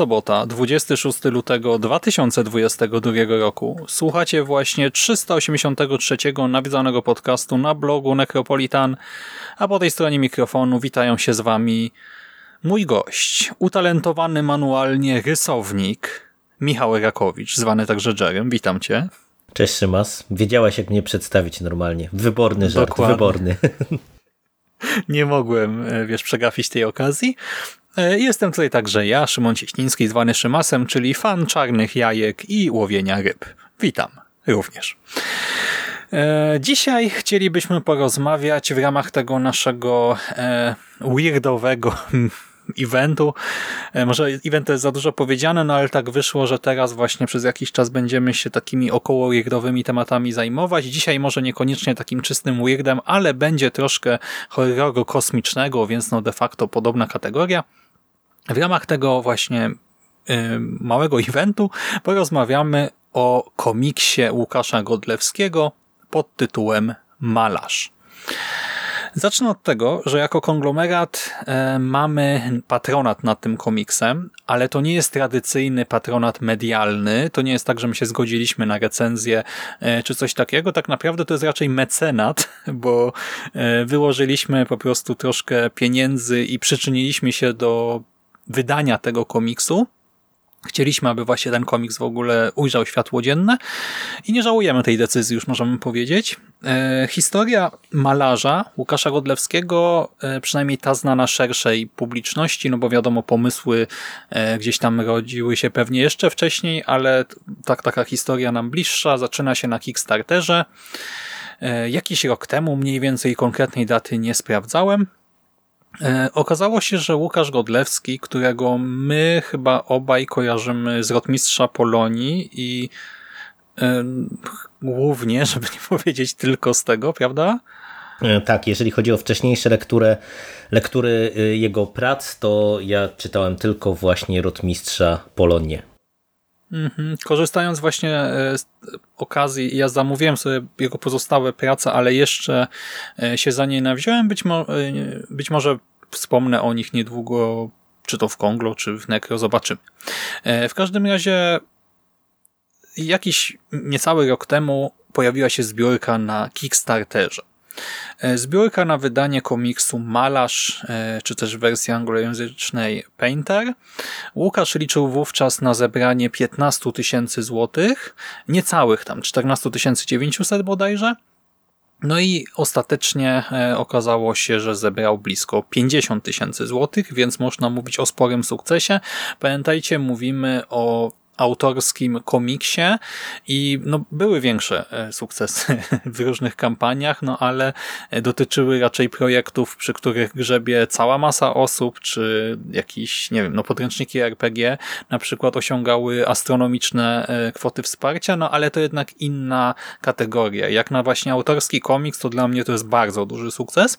Sobota, 26 lutego 2022 roku. Słuchacie właśnie 383 nawiedzonego podcastu na blogu Necropolitan, a po tej stronie mikrofonu witają się z wami mój gość, utalentowany manualnie rysownik Michał Rakowicz, zwany także Jerem. Witam cię. Cześć Szymas. Wiedziałaś jak mnie przedstawić normalnie. Wyborny żart, Dokładnie. wyborny. Nie mogłem, e, wiesz, przegapić tej okazji. E, jestem tutaj także ja, Szymon Cieśliński, zwany Szymasem, czyli fan czarnych jajek i łowienia ryb. Witam również. E, dzisiaj chcielibyśmy porozmawiać w ramach tego naszego e, weirdowego eventu. Może event to jest za dużo powiedziane, no ale tak wyszło, że teraz właśnie przez jakiś czas będziemy się takimi około weirdowymi tematami zajmować. Dzisiaj może niekoniecznie takim czystym weirdem, ale będzie troszkę horroru kosmicznego, więc no de facto podobna kategoria. W ramach tego właśnie y, małego eventu porozmawiamy o komiksie Łukasza Godlewskiego pod tytułem Malarz. Zacznę od tego, że jako konglomerat e, mamy patronat nad tym komiksem, ale to nie jest tradycyjny patronat medialny. To nie jest tak, że my się zgodziliśmy na recenzję e, czy coś takiego. Tak naprawdę to jest raczej mecenat, bo e, wyłożyliśmy po prostu troszkę pieniędzy i przyczyniliśmy się do wydania tego komiksu. Chcieliśmy, aby właśnie ten komiks w ogóle ujrzał światło dzienne i nie żałujemy tej decyzji, już możemy powiedzieć. E, historia malarza Łukasza Godlewskiego, e, przynajmniej ta znana szerszej publiczności, no bo wiadomo, pomysły e, gdzieś tam rodziły się pewnie jeszcze wcześniej, ale tak taka historia nam bliższa, zaczyna się na Kickstarterze. E, jakiś rok temu, mniej więcej konkretnej daty nie sprawdzałem, okazało się, że Łukasz Godlewski, którego my chyba obaj kojarzymy z Rotmistrza Polonii i e, głównie, żeby nie powiedzieć tylko z tego, prawda? E, tak, jeżeli chodzi o wcześniejsze lektury, lektury jego prac, to ja czytałem tylko właśnie Rotmistrza Polonię. Mhm. Korzystając właśnie z okazji, ja zamówiłem sobie jego pozostałe prace, ale jeszcze się za nie nawziąłem. Być, mo być może wspomnę o nich niedługo, czy to w Konglo, czy w Necro, zobaczymy. E, w każdym razie jakiś niecały rok temu pojawiła się zbiórka na Kickstarterze. E, zbiórka na wydanie komiksu Malarz, e, czy też w wersji anglojęzycznej Painter. Łukasz liczył wówczas na zebranie 15 tysięcy złotych, niecałych tam 14 900 bodajże, no i ostatecznie e, okazało się, że zebrał blisko 50 tysięcy złotych, więc można mówić o sporym sukcesie. Pamiętajcie, mówimy o autorskim komiksie i no, były większe e, sukcesy w różnych kampaniach, no ale dotyczyły raczej projektów, przy których grzebie cała masa osób, czy jakieś, nie wiem, no podręczniki RPG na przykład osiągały astronomiczne e, kwoty wsparcia, no ale to jednak inna kategoria. Jak na właśnie autorski komiks, to dla mnie to jest bardzo duży sukces.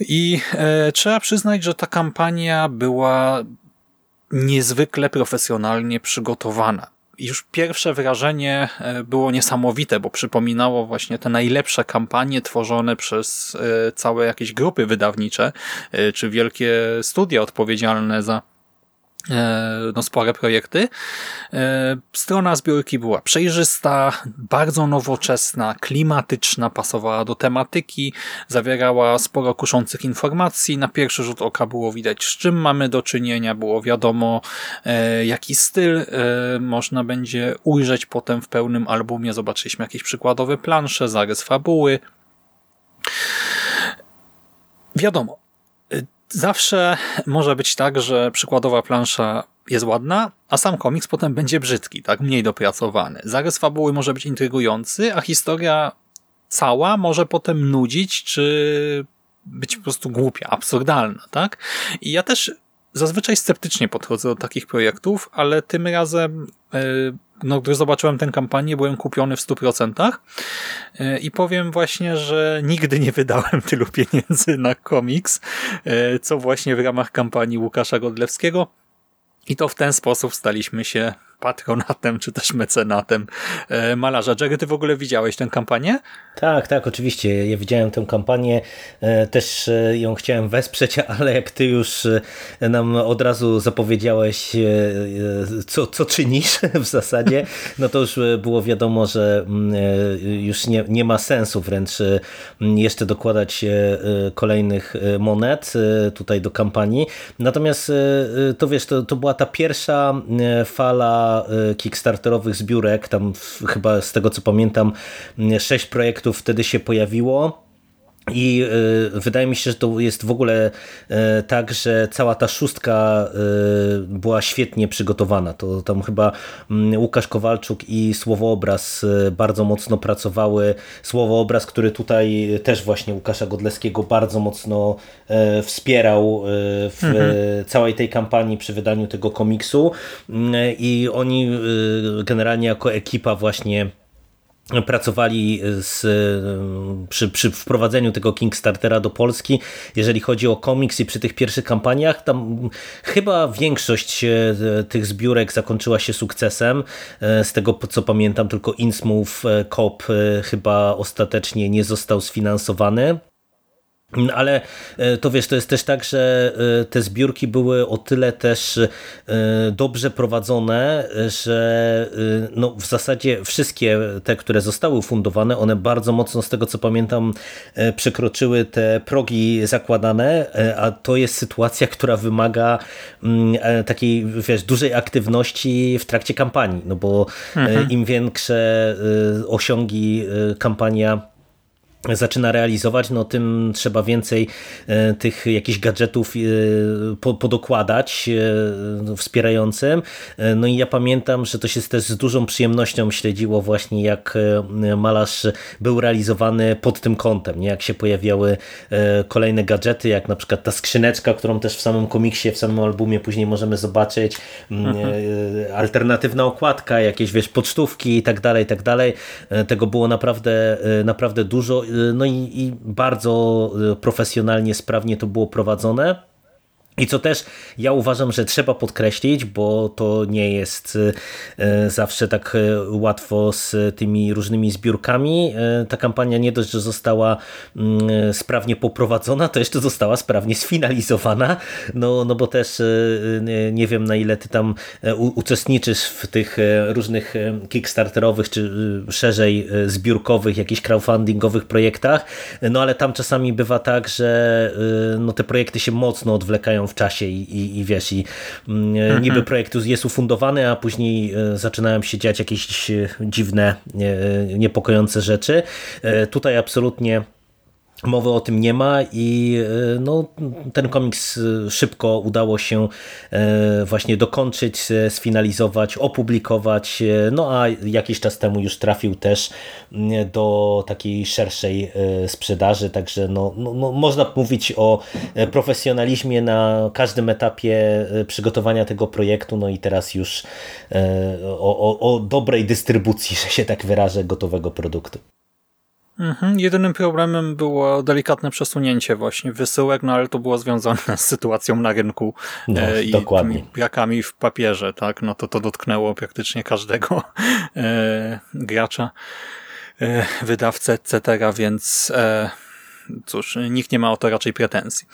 I e, trzeba przyznać, że ta kampania była niezwykle profesjonalnie przygotowana. Już pierwsze wrażenie e, było niesamowite, bo przypominało właśnie te najlepsze kampanie tworzone przez e, całe jakieś grupy wydawnicze, e, czy wielkie studia odpowiedzialne za no, spore projekty. E, strona zbiórki była przejrzysta, bardzo nowoczesna, klimatyczna, pasowała do tematyki, zawierała sporo kuszących informacji. Na pierwszy rzut oka było widać, z czym mamy do czynienia, było wiadomo, e, jaki styl można będzie ujrzeć potem w pełnym albumie. Zobaczyliśmy jakieś przykładowe plansze, zarys fabuły. Wiadomo, zawsze może być tak, że przykładowa plansza jest ładna, a sam komiks potem będzie brzydki, tak mniej dopracowany. Zarys fabuły może być intrygujący, a historia cała może potem nudzić, czy być po prostu głupia, absurdalna, tak? I ja też zazwyczaj sceptycznie podchodzę do takich projektów, ale tym razem yy, no, gdy zobaczyłem tę kampanię, byłem kupiony w 100% e, i powiem właśnie, że nigdy nie wydałem tylu pieniędzy na komiks, e, co właśnie w ramach kampanii Łukasza Godlewskiego. I to w ten sposób staliśmy się patronatem czy też mecenatem e, malarza. Jerry, ty w ogóle widziałeś tę kampanię? Tak, tak, oczywiście. Ja widziałem tę kampanię, e, też e, ją chciałem wesprzeć, ale jak ty już nam od razu zapowiedziałeś, co, co czynisz w zasadzie, no to już było wiadomo, że mm, już nie, nie ma sensu wręcz mm, jeszcze dokładać kolejnych monet tutaj do kampanii. Natomiast to wiesz, to, to była ta pierwsza fala Y, kickstarterowych zbiórek, tam chyba z tego co pamiętam sześć projektów wtedy się pojawiło i y, wydaje mi się, że to jest w ogóle y, tak, że cała ta szóstka y, była świetnie przygotowana. To tam chyba mm, Łukasz Kowalczuk i Słowoobraz bardzo mocno pracowały. Słowoobraz, który tutaj też właśnie Łukasza Godleskiego bardzo mocno wspierał w mhm. całej tej kampanii przy wydaniu tego komiksu i oni generalnie jako ekipa właśnie pracowali z, przy, przy, wprowadzeniu tego Kickstartera do Polski, jeżeli chodzi o komiks i przy tych pierwszych kampaniach, tam chyba większość e, tych zbiórek zakończyła się sukcesem. E, z tego co pamiętam, tylko Innsmouth Cop e, chyba ostatecznie nie został sfinansowany. Ale e, to wiesz, to jest też tak, że e, te zbiórki były o tyle też e, dobrze prowadzone, że no w zasadzie wszystkie te, które zostały ufundowane, one bardzo mocno z tego co pamiętam przekroczyły te progi zakładane, a to jest sytuacja, która wymaga mm, takiej wiesz, dużej aktywności w trakcie kampanii, no bo mhm. im większe osiągi kampania zaczyna realizować, no tym trzeba więcej e, tych jakichś gadżetów e, podokładać e, wspierającym. No i ja pamiętam, że to się też z dużą przyjemnością śledziło właśnie jak malarz był realizowany pod tym kątem, nie? jak się pojawiały kolejne gadżety, jak na przykład ta skrzyneczka, którą też w samym komiksie, w samym albumie później możemy zobaczyć, mhm. alternatywna okładka, jakieś wiesz, pocztówki i tak dalej, i tak dalej. Tego było naprawdę, naprawdę dużo no i, i bardzo y, profesjonalnie, sprawnie to było prowadzone. I co też ja uważam, że trzeba podkreślić, bo to nie jest e, zawsze tak e, łatwo z tymi różnymi zbiórkami. E, ta kampania nie dość, że została mm, sprawnie poprowadzona, to jeszcze została sprawnie sfinalizowana, no, no bo też nie wiem na ile ty tam uczestniczysz w tych różnych kickstarterowych czy szerzej zbiórkowych, jakichś crowdfundingowych projektach, no ale tam czasami bywa tak, że no, te projekty się mocno odwlekają w czasie i, i, i wiesz, i mm, mhm. niby projekt jest ufundowany, a później e, zaczynają się dziać jakieś e, dziwne, niepokojące rzeczy. E, tutaj absolutnie Mowy o tym nie ma i e, no, ten komiks e, szybko udało się e, właśnie dokończyć, sfinalizować, opublikować, no a jakiś czas temu już trafił też do takiej szerszej sprzedaży, także no, no, no można mówić o profesjonalizmie na każdym etapie przygotowania tego projektu, no i teraz już o, o, o dobrej dystrybucji, że się tak wyrażę, gotowego produktu. Mhm. Jedynym problemem było delikatne przesunięcie właśnie wysyłek, no ale to było związane z sytuacją na rynku no, e, i dokładnie. brakami w papierze, tak? No to to dotknęło praktycznie każdego e, gracza, e, wydawcę, etc., więc e, cóż, nikt nie ma o to raczej pretensji.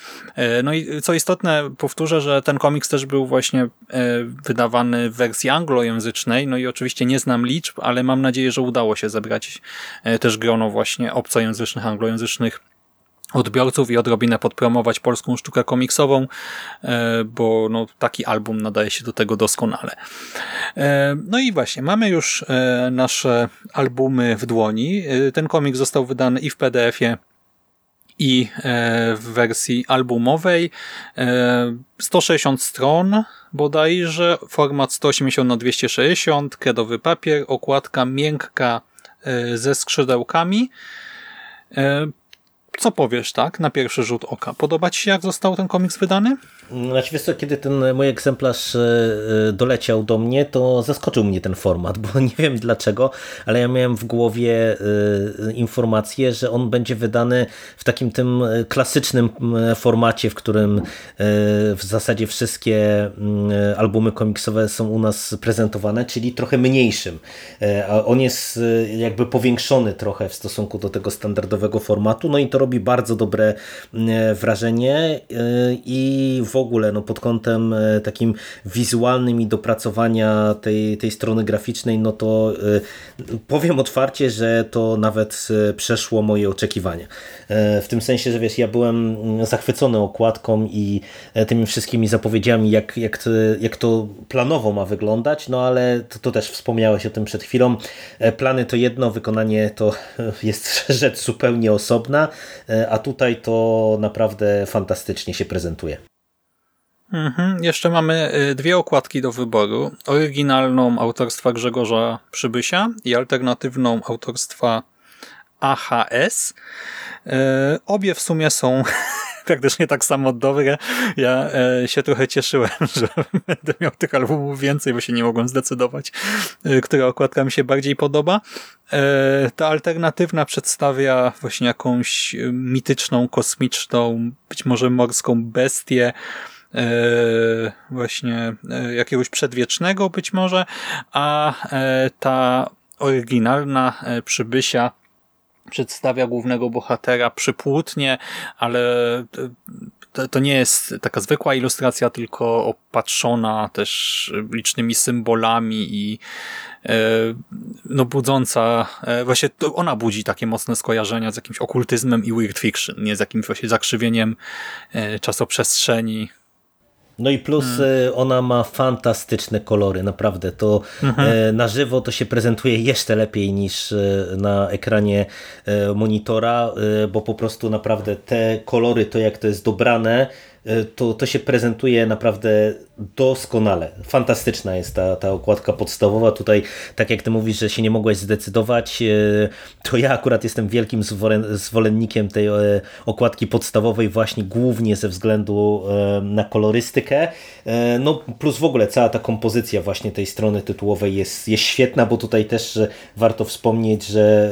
No i co istotne, powtórzę, że ten komiks też był właśnie wydawany w wersji anglojęzycznej, no i oczywiście nie znam liczb, ale mam nadzieję, że udało się zebrać też grono właśnie obcojęzycznych, anglojęzycznych odbiorców i odrobinę podpromować polską sztukę komiksową, e, bo no, taki album nadaje się do tego doskonale. E, no i właśnie, mamy już e, nasze albumy w dłoni. Ten komik został wydany i w PDF-ie, i w wersji albumowej. 160 stron bodajże, format 180 na 260, kredowy papier, okładka miękka ze skrzydełkami. Co powiesz, tak, na pierwszy rzut oka? Podoba Ci się, jak został ten komiks wydany? Znaczy, wiesz co, kiedy ten mój egzemplarz e, e, doleciał do mnie, to zaskoczył mnie ten format, bo nie wiem dlaczego, ale ja miałem w głowie e, informację, że on będzie wydany w takim tym klasycznym formacie, w którym w zasadzie wszystkie albumy komiksowe są u nas prezentowane, czyli trochę mniejszym. On jest jakby powiększony trochę w stosunku do tego standardowego formatu, no i to robi bardzo dobre wrażenie i w w ogóle no, pod kątem e, takim wizualnym i dopracowania tej, tej strony graficznej, no to e, powiem otwarcie, że to nawet e, przeszło moje oczekiwania. W tym sensie, że wiesz, ja byłem mm, zachwycony okładką i tymi wszystkimi zapowiedziami, jak, jak, jak to planowo ma wyglądać, no ale to, to też wspomniałeś o tym przed chwilą. Plany to jedno, wykonanie to jest rzecz zupełnie osobna, a tutaj to naprawdę fantastycznie się prezentuje. Mhm. Jeszcze mamy y, dwie okładki do wyboru. Oryginalną autorstwa Grzegorza Przybysia i alternatywną autorstwa AHS. Y, obie w sumie są praktycznie tak samo dobre. Ja y, się trochę cieszyłem, że będę miał tych albumów więcej, bo się nie mogłem zdecydować, która okładka mi się bardziej podoba. Ta alternatywna przedstawia właśnie jakąś mityczną, kosmiczną, być może morską bestię, właśnie e, jakiegoś przedwiecznego być może, a e, ta oryginalna przybysia przedstawia głównego bohatera przypłutnie, ale to, to, nie jest taka zwykła ilustracja, tylko opatrzona też licznymi symbolami i no budząca, właśnie ona budzi takie mocne skojarzenia z jakimś okultyzmem i weird fiction, nie z jakimś właśnie zakrzywieniem czasoprzestrzeni, no i plus hmm. E, ona ma fantastyczne kolory, naprawdę. To mhm. E, na żywo to się prezentuje jeszcze lepiej niż e, na ekranie monitora, bo po prostu naprawdę te kolory, to jak to jest dobrane, to, to się prezentuje naprawdę doskonale. Fantastyczna jest ta, ta okładka podstawowa. Tutaj, tak jak ty mówisz, że się nie mogłeś zdecydować, e, to ja akurat jestem wielkim zwolennikiem tej e, okładki podstawowej właśnie głównie ze względu na kolorystykę. No plus w ogóle cała ta kompozycja właśnie tej strony tytułowej jest, jest świetna, bo tutaj też warto wspomnieć, że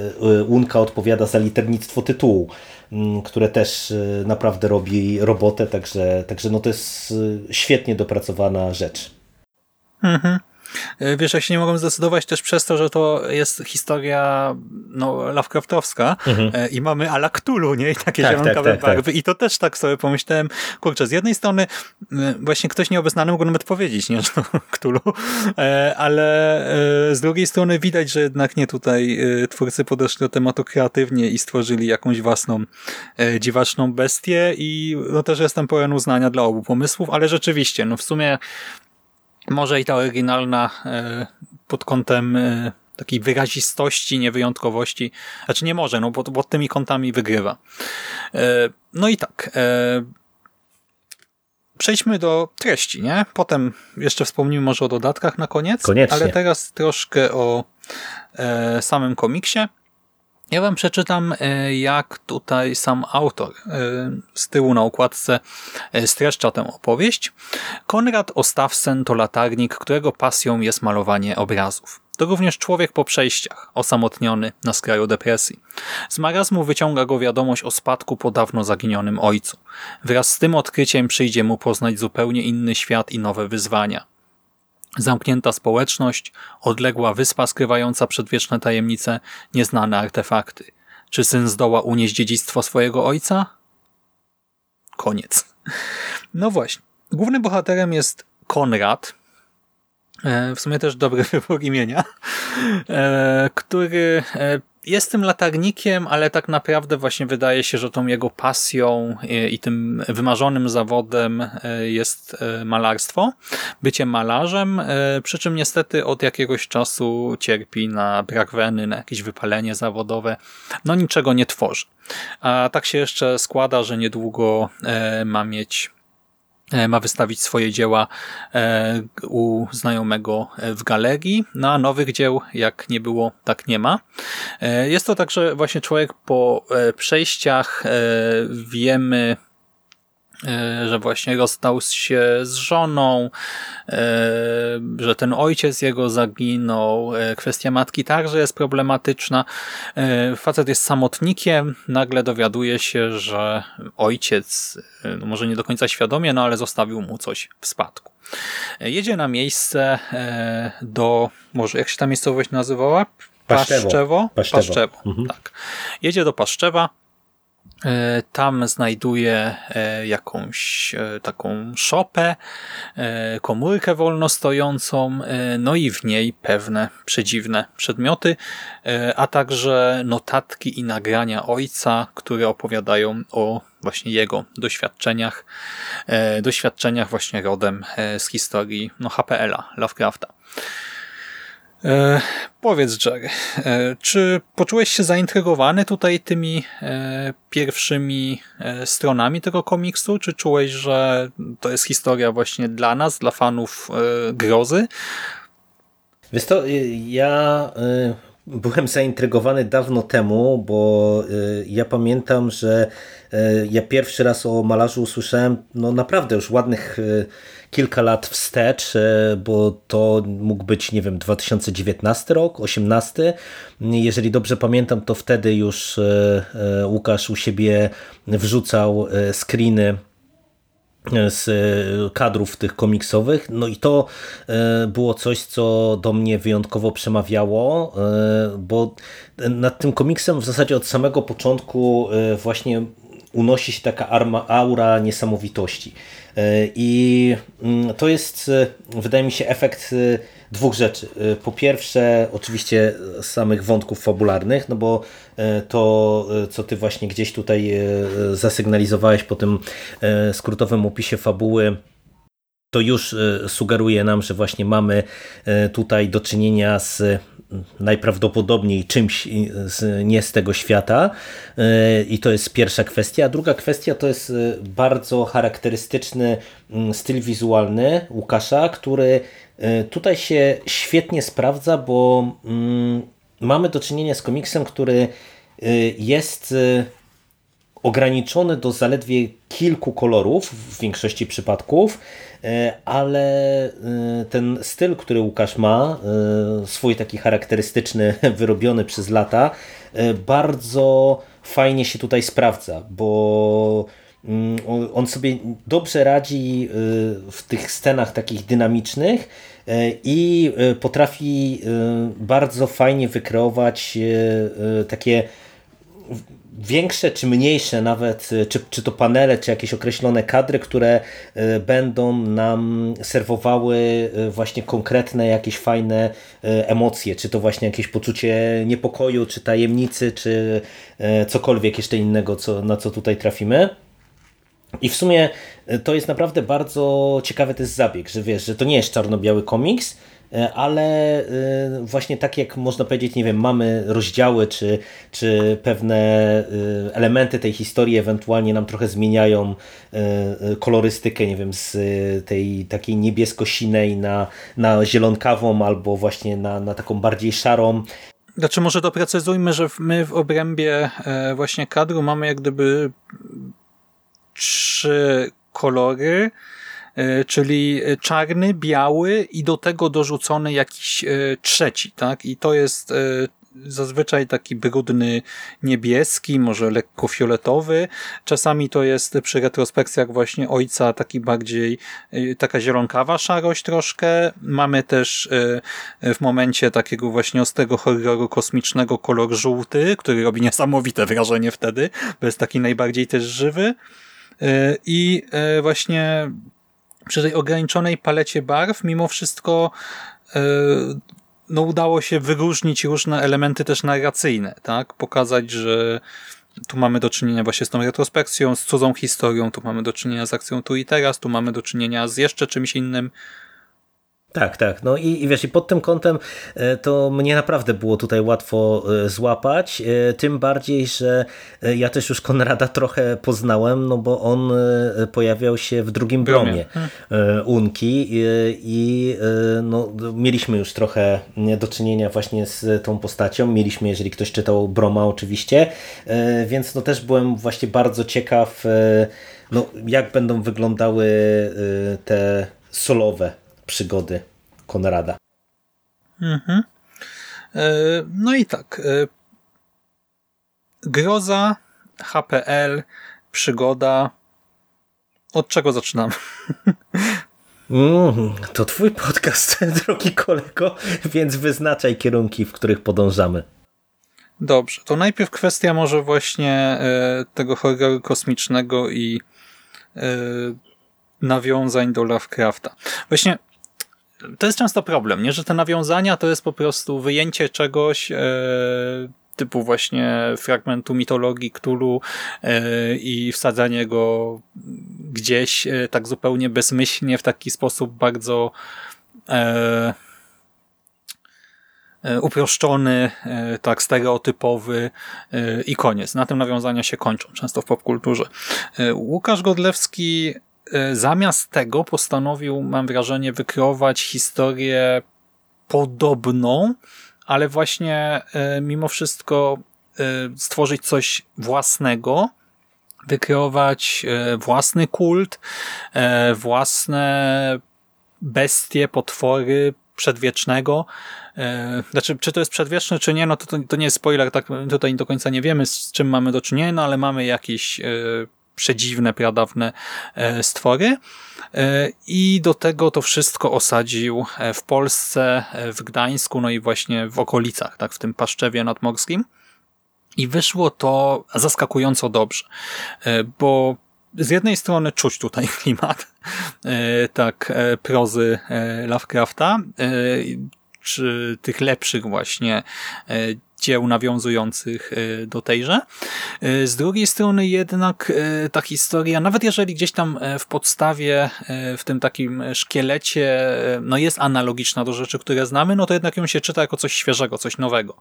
Unka odpowiada za liternictwo tytułu. Które też naprawdę robi robotę, także, także no to jest świetnie dopracowana rzecz. Mhm. E, wiesz, ja się nie mogłem zdecydować też przez to, że to jest historia no, Lovecraftowska mhm. E, i mamy ala Cthulhu, nie? I takie tak, zielonkawe tak, tak, barwy. Tak. I to też tak sobie pomyślałem, kurczę, z jednej strony właśnie ktoś nieobeznany mógł nawet powiedzieć, nie, że Cthulhu, e, ale z drugiej strony widać, że jednak nie tutaj twórcy podeszli do tematu kreatywnie i stworzyli jakąś własną dziwaczną bestię i no też jestem pełen uznania dla obu pomysłów, ale rzeczywiście, no w sumie może i ta oryginalna e, pod kątem e, takiej wyrazistości, niewyjątkowości, znaczy nie może, no bo pod tymi kątami wygrywa. E, no i tak, przejdźmy do treści, nie? Potem jeszcze wspomnimy może o dodatkach na koniec, Koniecznie. ale teraz troszkę o samym komiksie. Ja wam przeczytam, e, jak tutaj sam autor e, z tyłu na układce e, streszcza tę opowieść. Konrad Ostawsen to latarnik, którego pasją jest malowanie obrazów. To również człowiek po przejściach, osamotniony na skraju depresji. Z marazmu wyciąga go wiadomość o spadku po dawno zaginionym ojcu. Wraz z tym odkryciem przyjdzie mu poznać zupełnie inny świat i nowe wyzwania. Zamknięta społeczność, odległa wyspa skrywająca przedwieczne tajemnice, nieznane artefakty. Czy syn zdoła unieść dziedzictwo swojego ojca? Koniec. No właśnie. Głównym bohaterem jest Konrad, e, w sumie też dobry wybór imienia, e, który e, jest tym latarnikiem, ale tak naprawdę właśnie wydaje się, że tą jego pasją i tym wymarzonym zawodem jest malarstwo, bycie malarzem, przy czym niestety od jakiegoś czasu cierpi na brak weny, na jakieś wypalenie zawodowe, no niczego nie tworzy. A tak się jeszcze składa, że niedługo ma mieć E, ma wystawić swoje dzieła e, u znajomego w galerii. No a nowych dzieł, jak nie było, tak nie ma. E, jest to także właśnie człowiek po przejściach wiemy E, że właśnie rozstał się z żoną, e, że ten ojciec jego zaginął, e, kwestia matki także jest problematyczna. Facet jest samotnikiem, nagle dowiaduje się, że ojciec, no może nie do końca świadomie, no ale zostawił mu coś w spadku. Jedzie na miejsce do, może jak się ta miejscowość nazywała? Paszczewo. Paszczewo? Paszczewo. Paszczewo. Mhm. Tak. Jedzie do Paszczewa, E, tam znajduje e, jakąś e, taką szopę, komórkę wolnostojącą, no i w niej pewne przedziwne przedmioty, a także notatki i nagrania ojca, które opowiadają o właśnie jego doświadczeniach, doświadczeniach właśnie rodem z historii no, HPL-a, Lovecrafta. E, powiedz, Jerry, e, czy poczułeś się zaintrygowany tutaj tymi e, pierwszymi e, stronami tego komiksu? Czy czułeś, że to jest historia właśnie dla nas, dla fanów e, grozy? Wiesz to, ja e, byłem zaintrygowany dawno temu, bo ja pamiętam, że ja pierwszy raz o malarzu usłyszałem no naprawdę już ładnych kilka lat wstecz, bo to mógł być, nie wiem, 2019 rok, 18. Jeżeli dobrze pamiętam, to wtedy już Łukasz u siebie wrzucał screeny z kadrów tych komiksowych. No i to było coś, co do mnie wyjątkowo przemawiało, bo nad tym komiksem w zasadzie od samego początku właśnie unosi się taka arma, aura niesamowitości. E, I mm, to jest, e, wydaje mi się, efekt e, dwóch rzeczy. Po pierwsze, oczywiście samych wątków fabularnych, no bo to, co ty właśnie gdzieś tutaj zasygnalizowałeś po tym skrótowym opisie fabuły, to już sugeruje nam, że właśnie mamy tutaj do czynienia z najprawdopodobniej czymś nie z tego świata e, i to jest pierwsza kwestia. A druga kwestia to jest e, bardzo charakterystyczny mm, styl wizualny Łukasza, który e, tutaj się świetnie sprawdza, bo mm, mamy do czynienia z komiksem, który jest ograniczony do zaledwie kilku kolorów w większości przypadków, e, ale e, ten styl, który Łukasz ma, e, swój taki charakterystyczny, wyrobiony przez lata, bardzo fajnie się tutaj sprawdza, bo mm, on sobie dobrze radzi w tych scenach takich dynamicznych i potrafi bardzo fajnie wykreować takie większe czy mniejsze nawet, y, czy, czy to panele, czy jakieś określone kadry, które y, będą nam serwowały y, właśnie konkretne jakieś fajne emocje, czy to właśnie jakieś poczucie niepokoju, czy tajemnicy, czy cokolwiek jeszcze innego, co, na co tutaj trafimy. I w sumie to jest naprawdę bardzo ciekawy też zabieg, że wiesz, że to nie jest czarno-biały komiks, ale e, właśnie tak jak można powiedzieć, nie wiem, mamy rozdziały, czy, czy pewne e, elementy tej historii ewentualnie nam trochę zmieniają kolorystykę, nie wiem, z tej takiej niebiesko-sinej na, na zielonkawą albo właśnie na, na taką bardziej szarą. Znaczy może doprecyzujmy, że my w obrębie właśnie kadru mamy jak gdyby trzy kolory, E, czyli czarny, biały i do tego dorzucony jakiś e, trzeci, tak? I to jest e, zazwyczaj taki brudny niebieski, może lekko fioletowy. Czasami to jest przy retrospekcjach właśnie ojca taki bardziej, taka zielonkawa szarość troszkę. Mamy też w momencie takiego właśnie ostrego horroru kosmicznego kolor żółty, który robi niesamowite wrażenie wtedy, bo jest taki najbardziej też żywy. I właśnie przy tej ograniczonej palecie barw mimo wszystko no udało się wyróżnić różne elementy też narracyjne, tak? Pokazać, że tu mamy do czynienia właśnie z tą retrospekcją, z cudzą historią, tu mamy do czynienia z akcją tu i teraz, tu mamy do czynienia z jeszcze czymś innym, tak, tak. No i, i wiesz, i pod tym kątem e, to mnie naprawdę było tutaj łatwo e, złapać, e, tym bardziej, że ja też już Konrada trochę poznałem, no bo on pojawiał się w drugim bromie hmm. Unki i no, mieliśmy już trochę do czynienia właśnie z tą postacią, mieliśmy, jeżeli ktoś czytał Broma oczywiście, więc no też byłem właśnie bardzo ciekaw, no, jak będą wyglądały te solowe przygody Konrada. Mhm. E, no i tak. E, groza, HPL, przygoda. Od czego zaczynamy? Mm, to twój podcast, drogi kolego, więc wyznaczaj kierunki, w których podążamy. Dobrze, to najpierw kwestia może właśnie e, tego horroru kosmicznego i nawiązań do Lovecrafta. Właśnie to jest często problem, nie? że te nawiązania to jest po prostu wyjęcie czegoś e, typu właśnie fragmentu mitologii Cthulhu e, i wsadzanie go gdzieś e, tak zupełnie bezmyślnie w taki sposób bardzo e, e, uproszczony, e, tak stereotypowy i koniec. Na tym nawiązania się kończą często w popkulturze. Łukasz Godlewski zamiast tego postanowił, mam wrażenie, wykreować historię podobną, ale właśnie e, mimo wszystko e, stworzyć coś własnego, wykreować własny kult, własne bestie, potwory przedwiecznego. Znaczy, czy to jest przedwieczne, czy nie, no to, to nie jest spoiler, tak tutaj do końca nie wiemy, z czym mamy do czynienia, no ale mamy jakiś przedziwne, pradawne e, stwory. E, I do tego to wszystko osadził e, w Polsce, w Gdańsku, no i właśnie w okolicach, tak, w tym Paszczewie nadmorskim. I wyszło to zaskakująco dobrze, bo z jednej strony czuć tutaj klimat, tak, prozy Lovecrafta, czy tych lepszych właśnie dzieł nawiązujących e, do tejże. E, z drugiej strony jednak e, ta historia, nawet jeżeli gdzieś tam w podstawie, w tym takim szkielecie, no jest analogiczna do rzeczy, które znamy, no to jednak ją się czyta jako coś świeżego, coś nowego.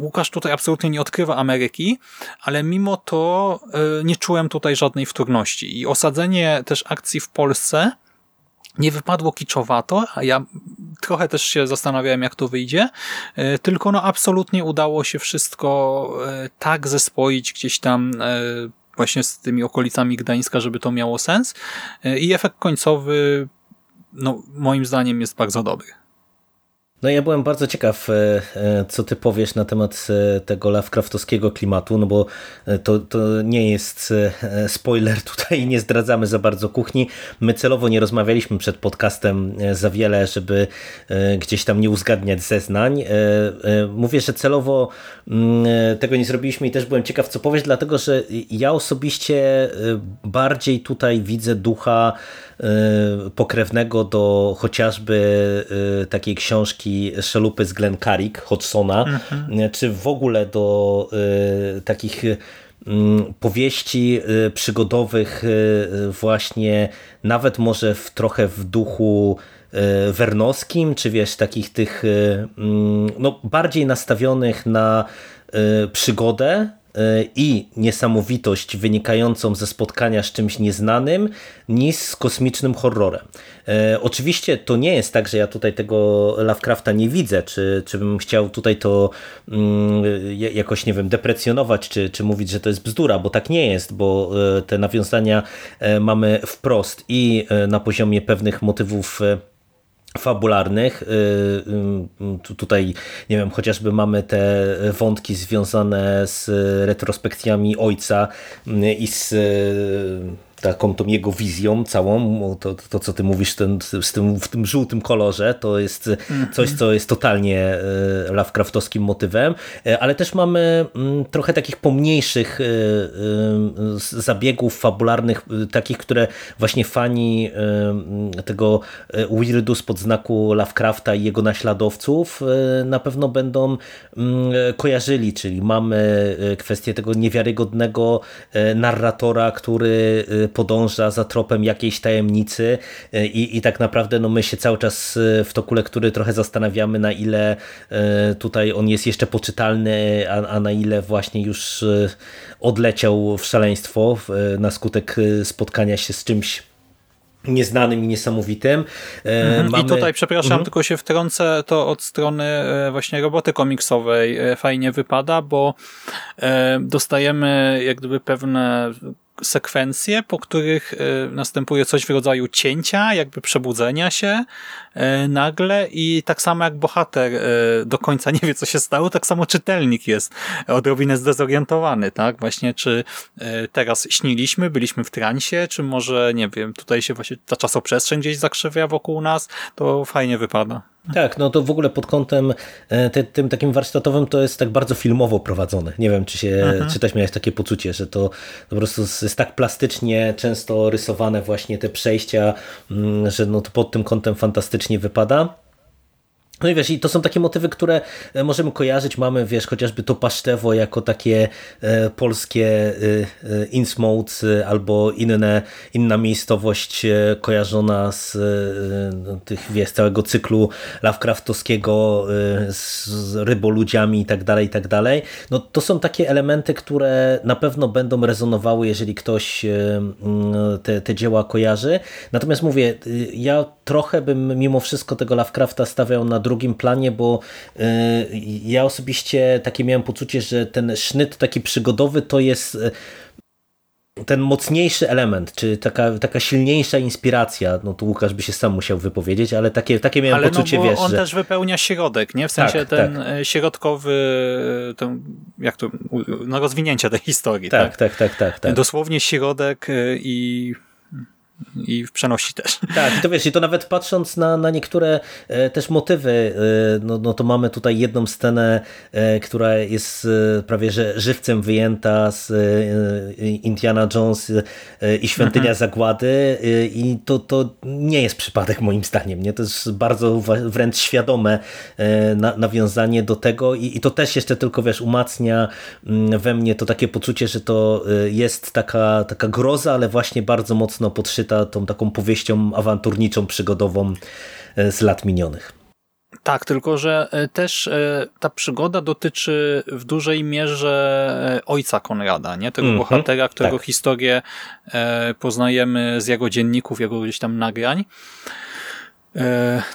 Łukasz tutaj absolutnie nie odkrywa Ameryki, ale mimo to nie czułem tutaj żadnej wtórności i osadzenie też akcji w Polsce nie wypadło kiczowato, a ja trochę też się zastanawiałem, jak to wyjdzie, e, tylko no absolutnie udało się wszystko e, tak zespoić gdzieś tam e, właśnie z tymi okolicami Gdańska, żeby to miało sens i efekt końcowy no moim zdaniem jest bardzo dobry. No ja byłem bardzo ciekaw, e, e, co ty powiesz na temat e, tego Lovecraftowskiego klimatu, no bo to, to nie jest spoiler tutaj, nie zdradzamy za bardzo kuchni. My celowo nie rozmawialiśmy przed podcastem za wiele, żeby gdzieś tam nie uzgadniać zeznań. Mówię, że celowo mm, tego nie zrobiliśmy i też byłem ciekaw, co powiesz, dlatego że ja osobiście bardziej tutaj widzę ducha pokrewnego do chociażby y, takiej książki Szelupy z Glencarrick, Hodgsona, mhm. czy w ogóle do y, takich powieści przygodowych właśnie nawet może w, trochę w duchu wernowskim, czy wiesz, takich tych mm, no, bardziej nastawionych na przygodę, i niesamowitość wynikającą ze spotkania z czymś nieznanym niż z kosmicznym horrorem. E, oczywiście to nie jest tak, że ja tutaj tego Lovecrafta nie widzę, czy, czy bym chciał tutaj to mm, jakoś, nie wiem, deprecjonować, czy, czy mówić, że to jest bzdura, bo tak nie jest, bo e, te nawiązania mamy wprost i na poziomie pewnych motywów fabularnych. Y, y, tutaj, nie wiem, chociażby mamy te wątki związane z retrospekcjami ojca y, i z taką tą jego wizją całą, to, to co ty mówisz ten, z tym, w tym żółtym kolorze, to jest coś, co jest totalnie e, Lovecraftowskim motywem, e, ale też mamy mm, trochę takich pomniejszych e, zabiegów fabularnych, takich, które właśnie fani tego weirdu spod znaku Lovecrafta i jego naśladowców na pewno będą kojarzyli, czyli mamy kwestię tego niewiarygodnego narratora, który podąża za tropem jakiejś tajemnicy e, i, i tak naprawdę no my się cały czas e, w toku lektury trochę zastanawiamy na ile e, tutaj on jest jeszcze poczytalny, a, a na ile właśnie już odleciał w szaleństwo na skutek spotkania się z czymś nieznanym i niesamowitym. Mhm. Mamy... I tutaj, przepraszam, mhm. tylko się wtrącę, to od strony właśnie roboty komiksowej fajnie wypada, bo dostajemy jak gdyby pewne sekwencje, po których e, następuje coś w rodzaju cięcia, jakby przebudzenia się e, nagle i tak samo jak bohater e, do końca nie wie, co się stało, tak samo czytelnik jest odrobinę zdezorientowany, tak? Właśnie, czy teraz śniliśmy, byliśmy w transie, czy może, nie wiem, tutaj się właśnie ta czasoprzestrzeń gdzieś zakrzywia wokół nas, to fajnie wypada. Tak, no to w ogóle pod kątem e, te, tym takim warsztatowym to jest tak bardzo filmowo prowadzone. Nie wiem, czy, się, mhm. czy też miałeś takie poczucie, że to po prostu jest tak plastycznie często rysowane właśnie te przejścia, mm, że no to pod tym kątem fantastycznie wypada. No i wiesz, i to są takie motywy, które e, możemy kojarzyć. Mamy, wiesz, chociażby to Pasztewo jako takie e, polskie e, e e, albo inne, inna miejscowość e, kojarzona z tych, wiesz, całego cyklu Lovecraftowskiego z, z ryboludziami i tak dalej, i tak dalej. No to są takie elementy, które na pewno będą rezonowały, jeżeli ktoś te, te dzieła kojarzy. Natomiast mówię, ja trochę bym mimo wszystko tego Lovecrafta stawiał na drugim planie, bo y, ja osobiście takie miałem poczucie, że ten sznyt taki przygodowy to jest y, ten mocniejszy element, czy taka, taka silniejsza inspiracja, no tu Łukasz by się sam musiał wypowiedzieć, ale takie, takie miałem ale no, poczucie, no, wiesz, on że... też wypełnia środek, nie? W sensie tak, ten tak. E, środkowy, ten, jak to, no rozwinięcie tej historii, tak? Tak, tak, tak, tak. tak. Dosłownie środek e, i i przenosi też. Tak, i to wiesz, i to nawet patrząc na, na niektóre e, też motywy, e, no, no to mamy tutaj jedną scenę, e, która jest prawie że żywcem wyjęta z Indiana Jones i Świątynia mhm. Zagłady i to, to nie jest przypadek moim zdaniem, nie? To jest bardzo wręcz świadome na, nawiązanie do tego i, i to też jeszcze tylko, wiesz, umacnia mm, we mnie to takie poczucie, że to jest taka, taka groza, ale właśnie bardzo mocno podszyta tą taką powieścią awanturniczą, przygodową e, z lat minionych. Tak, tylko że e, też e, ta przygoda dotyczy w dużej mierze ojca Konrada, nie? tego mm -hmm, bohatera, którego tak. historię poznajemy z jego dzienników, jego gdzieś tam nagrań.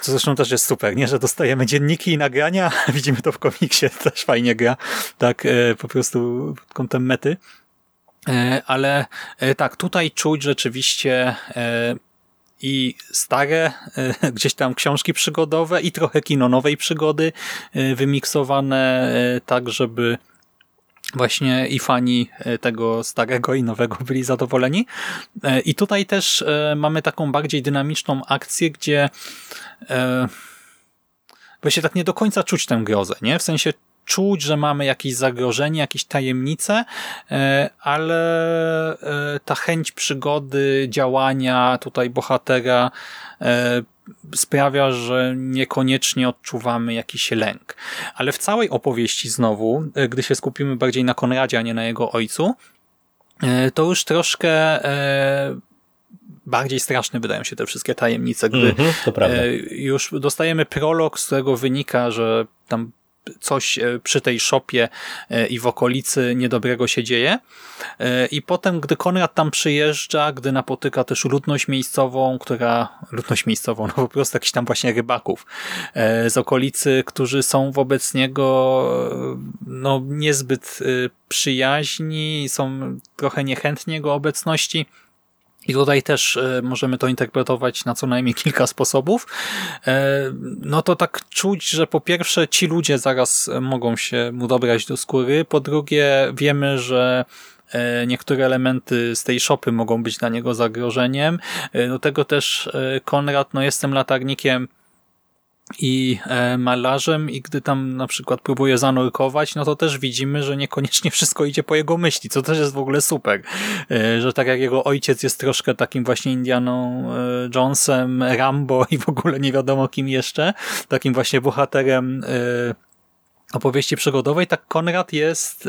Co zresztą też jest super, nie? że dostajemy dzienniki i nagrania, widzimy to w komiksie, też fajnie gra, tak po prostu pod kątem mety. E, ale e, tak, tutaj czuć rzeczywiście e, i stare gdzieś tam książki przygodowe i trochę kino nowej przygody wymiksowane tak, żeby właśnie i fani tego starego i nowego byli zadowoleni. I tutaj też mamy taką bardziej dynamiczną akcję, gdzie właśnie tak nie do końca czuć tę grozę, nie? W sensie czuć, że mamy jakieś zagrożenie, jakieś tajemnice, e, ale e, ta chęć przygody, działania tutaj bohatera e, sprawia, że niekoniecznie odczuwamy jakiś lęk. Ale w całej opowieści znowu, gdy się skupimy bardziej na Konradzie, a nie na jego ojcu, to już troszkę bardziej straszne wydają się te wszystkie tajemnice, gdy mm -hmm, już dostajemy prolog, z którego wynika, że tam coś e, przy tej szopie e, i w okolicy niedobrego się dzieje. E, I potem, gdy Konrad tam przyjeżdża, gdy napotyka też ludność miejscową, która, ludność miejscową, no po prostu jakichś tam właśnie rybaków z okolicy, którzy są wobec niego no niezbyt przyjaźni, są trochę niechętni jego obecności, I tutaj też e, możemy to interpretować na co najmniej kilka sposobów. E, no to tak czuć, że po pierwsze ci ludzie zaraz mogą się mu dobrać do skóry, po drugie wiemy, że e, niektóre elementy z tej szopy mogą być dla niego zagrożeniem. Do tego też Konrad, no jestem latarnikiem i e, malarzem i gdy tam na przykład próbuje zanurkować, no to też widzimy, że niekoniecznie wszystko idzie po jego myśli, co też jest w ogóle super, e, że tak jak jego ojciec jest troszkę takim właśnie Indianą e, Jonesem, Rambo i w ogóle nie wiadomo kim jeszcze, takim właśnie bohaterem opowieści przygodowej, tak Konrad jest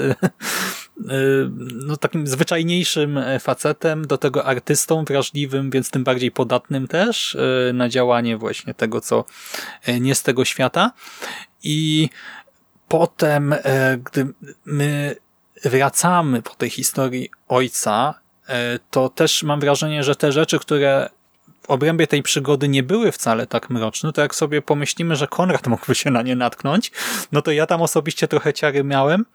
no, takim zwyczajniejszym facetem, do tego artystą wrażliwym, więc tym bardziej podatnym też e, na działanie właśnie tego, co nie z tego świata. I potem, gdy my wracamy po tej historii ojca, to też mam wrażenie, że te rzeczy, które w obrębie tej przygody nie były wcale tak mroczne, to jak sobie pomyślimy, że Konrad mógłby się na nie natknąć, no to ja tam osobiście trochę ciary miałem.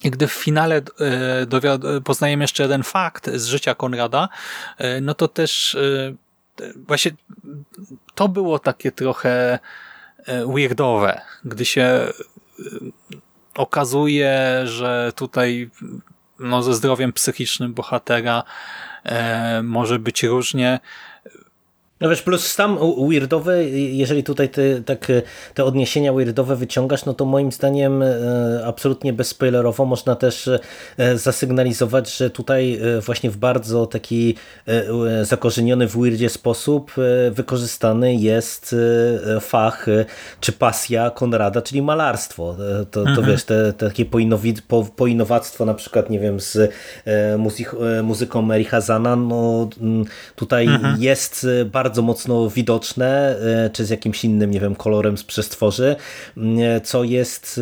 Gdy w finale e, poznajemy jeszcze jeden fakt z życia Konrada, e, no to też e, właśnie to było takie trochę weirdowe, gdy się okazuje, że tutaj no, ze zdrowiem psychicznym bohatera może być różnie. No wiesz, plus tam weirdowe, jeżeli tutaj te, tak, te odniesienia weirdowe wyciągasz, no to moim zdaniem e, absolutnie bezspoilerowo można też e, zasygnalizować, że tutaj właśnie w bardzo taki zakorzeniony w weirdzie sposób wykorzystany jest fach czy pasja Konrada, czyli malarstwo. To, to mhm. wiesz, te, te takie po, poinowactwo na przykład, nie wiem, z muzyk, muzyką Mary Hazana, no tutaj mhm. jest bardzo bardzo mocno widoczne, e, czy z jakimś innym, nie wiem, kolorem z przestworzy, e, co jest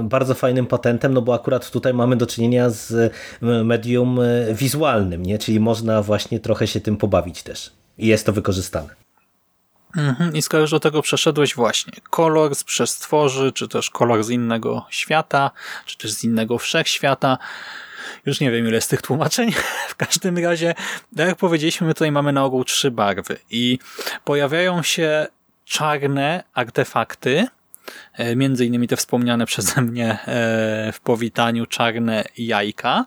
e, bardzo fajnym patentem, no bo akurat tutaj mamy do czynienia z medium wizualnym, nie? czyli można właśnie trochę się tym pobawić też. I jest to wykorzystane. Mhm. I skoro do tego przeszedłeś właśnie, kolor z przestworzy, czy też kolor z innego świata, czy też z innego wszechświata, już nie wiem, ile z tych tłumaczeń. W każdym razie, tak jak powiedzieliśmy, my tutaj mamy na ogół trzy barwy i pojawiają się czarne artefakty, e, między innymi te wspomniane przeze mnie e, w powitaniu czarne jajka,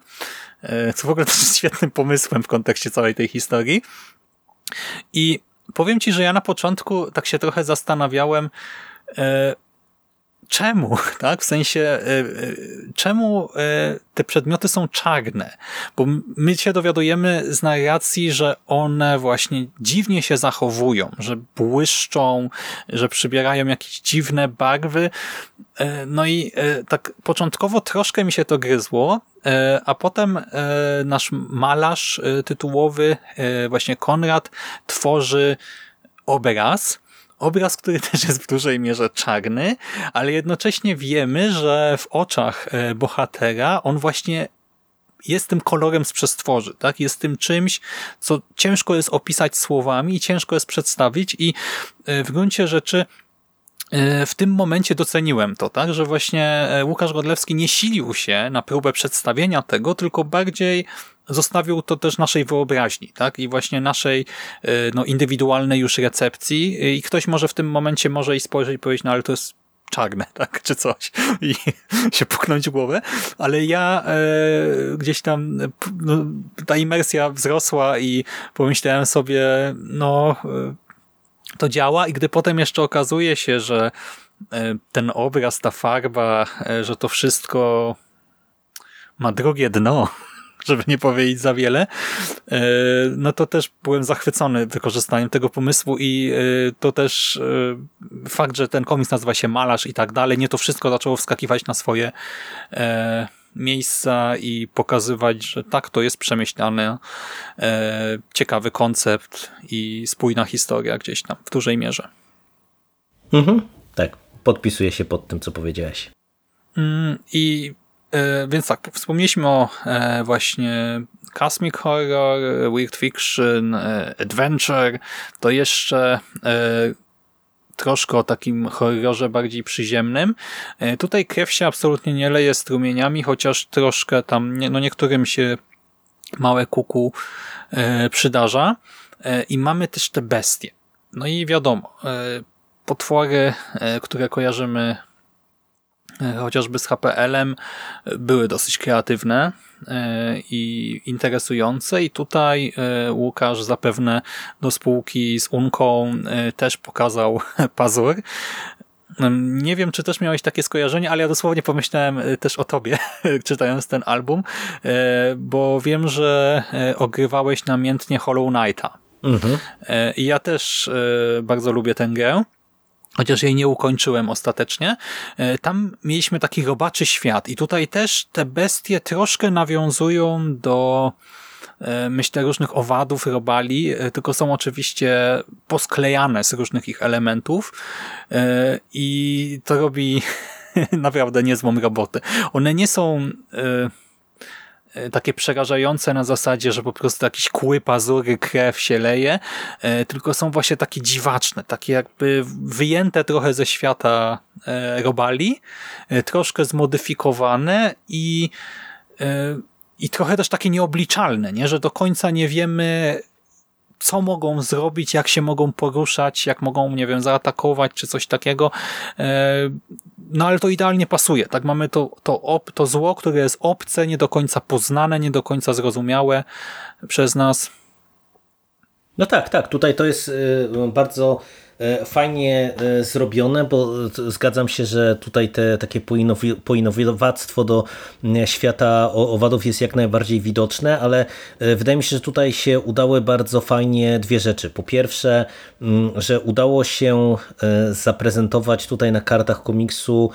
e, co w ogóle też jest świetnym pomysłem w kontekście całej tej historii. I powiem Ci, że ja na początku tak się trochę zastanawiałem, czemu, tak? W sensie, e, e, czemu e, te przedmioty są czarne? Bo my się dowiadujemy z narracji, że one właśnie dziwnie się zachowują, że błyszczą, że przybierają jakieś dziwne barwy. No i tak początkowo troszkę mi się to gryzło, a potem nasz malarz tytułowy, właśnie Konrad, tworzy obraz, obraz, który też jest w dużej mierze czarny, ale jednocześnie wiemy, że w oczach e, bohatera on właśnie jest tym kolorem z przestworzy, tak? Jest tym czymś, co ciężko jest opisać słowami i ciężko jest przedstawić i e, w gruncie rzeczy e, w tym momencie doceniłem to, tak, że właśnie Łukasz Godlewski nie silił się na próbę przedstawienia tego, tylko bardziej zostawił to też naszej wyobraźni, tak? I właśnie naszej e, no, indywidualnej już recepcji. I ktoś może w tym momencie może i spojrzeć i powiedzieć, no ale to jest czarne, tak, czy coś? I się puknąć głowę, ale ja e, gdzieś tam no, ta imersja wzrosła i pomyślałem sobie, no e, to działa. I gdy potem jeszcze okazuje się, że e, ten obraz, ta farba, e, że to wszystko ma drugie dno, żeby nie powiedzieć za wiele, e, no to też byłem zachwycony wykorzystaniem tego pomysłu i e, to też e, fakt, że ten komiks nazywa się Malarz i tak dalej, nie to wszystko zaczęło wskakiwać na swoje miejsca i pokazywać, że tak, to jest przemyślany, ciekawy koncept i spójna historia gdzieś tam w dużej mierze. Mhm, tak, podpisuję się pod tym, co powiedziałeś. Mm, I więc tak, wspomnieliśmy o e, właśnie Cosmic Horror, Weird Fiction, e, Adventure, to jeszcze troszkę o takim horrorze bardziej przyziemnym. Tutaj krew się absolutnie nie leje strumieniami, chociaż troszkę tam, no niektórym się małe kuku przydarza. I mamy też te bestie. No i wiadomo, potwory, które kojarzymy chociażby z HPL-em, były dosyć kreatywne i interesujące i tutaj Łukasz zapewne do spółki z Unką też pokazał pazur, nie wiem, czy też miałeś takie skojarzenie, ale ja dosłownie pomyślałem e, też o tobie, czytając ten album, e, bo wiem, że e, ogrywałeś namiętnie Hollow Knighta. Mhm. I ja też bardzo lubię tę grę chociaż jej nie ukończyłem ostatecznie. Tam mieliśmy taki robaczy świat i tutaj też te bestie troszkę nawiązują do E, myślę, różnych owadów, robali, e, tylko są oczywiście posklejane z różnych ich elementów e, i to robi naprawdę niezłą robotę. One nie są takie przerażające na zasadzie, że po prostu jakieś kły, pazury, krew się leje, tylko są właśnie takie dziwaczne, takie jakby wyjęte trochę ze świata robali, troszkę zmodyfikowane i i trochę też takie nieobliczalne, nie? że do końca nie wiemy, co mogą zrobić, jak się mogą poruszać, jak mogą, nie wiem, zaatakować, czy coś takiego. No ale to idealnie pasuje. Tak mamy to, to, op, to zło, które jest obce, nie do końca poznane, nie do końca zrozumiałe przez nas. No tak, tak. Tutaj to jest y, bardzo fajnie e, zrobione, bo zgadzam się, że tutaj te takie poinowactwo do świata owadów jest jak najbardziej widoczne, ale e, wydaje mi się, że tutaj się udały bardzo fajnie dwie rzeczy. Po pierwsze, że udało się zaprezentować tutaj na kartach komiksu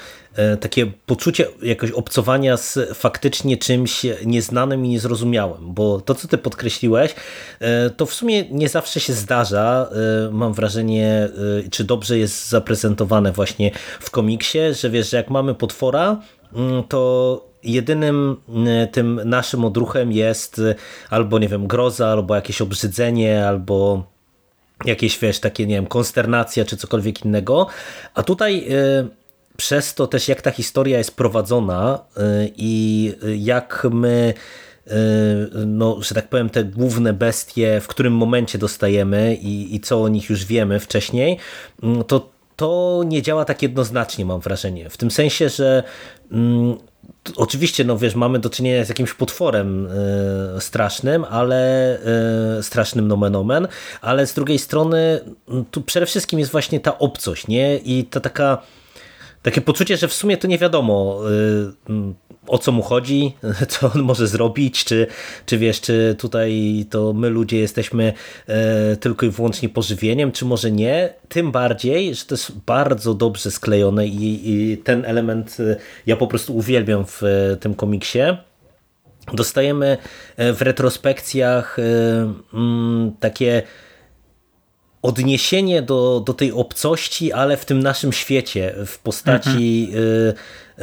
takie poczucie jakoś obcowania z faktycznie czymś nieznanym i niezrozumiałym, bo to, co ty podkreśliłeś, to w sumie nie zawsze się zdarza, mam wrażenie, czy dobrze jest zaprezentowane właśnie w komiksie, że wiesz, że jak mamy potwora, mm, to jedynym tym naszym odruchem jest albo, nie wiem, groza, albo jakieś obrzydzenie, albo jakieś, wiesz, takie, nie wiem, konsternacja, czy cokolwiek innego. A tutaj przez to też, jak ta historia jest prowadzona i jak my Yy, no, że tak powiem, te główne bestie, w którym momencie dostajemy i, i co o nich już wiemy wcześniej, mm, to to nie działa tak jednoznacznie, mam wrażenie. W tym sensie, że mm, oczywiście, no wiesz, mamy do czynienia z jakimś potworem y, strasznym, ale y, strasznym nomen omen, ale z drugiej strony mm, tu przede wszystkim jest właśnie ta obcość, nie? I ta taka takie poczucie, że w sumie to nie wiadomo y, o co mu chodzi, co on może zrobić, czy, czy wiesz, czy tutaj to my ludzie jesteśmy e, tylko i wyłącznie pożywieniem, czy może nie. Tym bardziej, że to jest bardzo dobrze sklejone i, i ten element e, ja po prostu uwielbiam w e, tym komiksie. Dostajemy w retrospekcjach mm, takie odniesienie do, do tej obcości, ale w tym naszym świecie, w postaci mhm. y, y,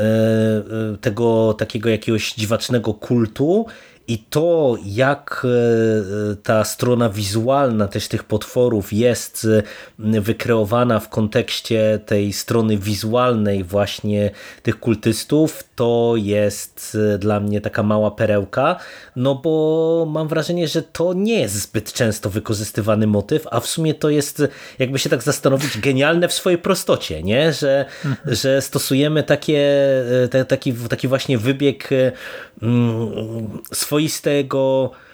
y, tego takiego jakiegoś dziwacznego kultu i to, jak e, ta strona wizualna też tych potworów jest e, wykreowana w kontekście tej strony wizualnej właśnie tych kultystów, to jest e, dla mnie taka mała perełka, no bo mam wrażenie, że to nie jest zbyt często wykorzystywany motyw, a w sumie to jest, jakby się tak zastanowić, genialne w swojej prostocie, nie? Że, mhm. że stosujemy takie, taki, taki właśnie wybieg swoistego e,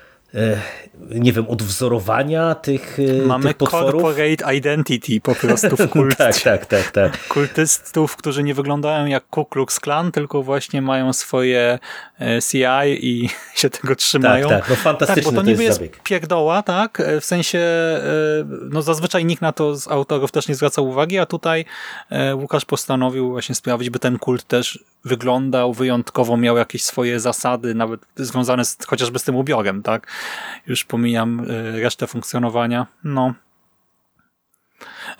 nie wiem, odwzorowania tych, e, Mamy tych potworów. corporate identity po prostu w kulcie. tak, tak, tak, tak. Kultystów, którzy nie wyglądają jak Ku Klux Klan, tylko właśnie mają swoje e, CI i się tego trzymają. Tak, tak, no fantastyczny tak, bo to, niby jest jest pierdoła, tak, w sensie no zazwyczaj nikt na to z autorów też nie zwraca uwagi, a tutaj Łukasz postanowił właśnie sprawić, by ten kult też wyglądał wyjątkowo, miał jakieś swoje zasady, nawet związane z, chociażby z tym ubiorem, tak? Już pomijam y, resztę funkcjonowania. No,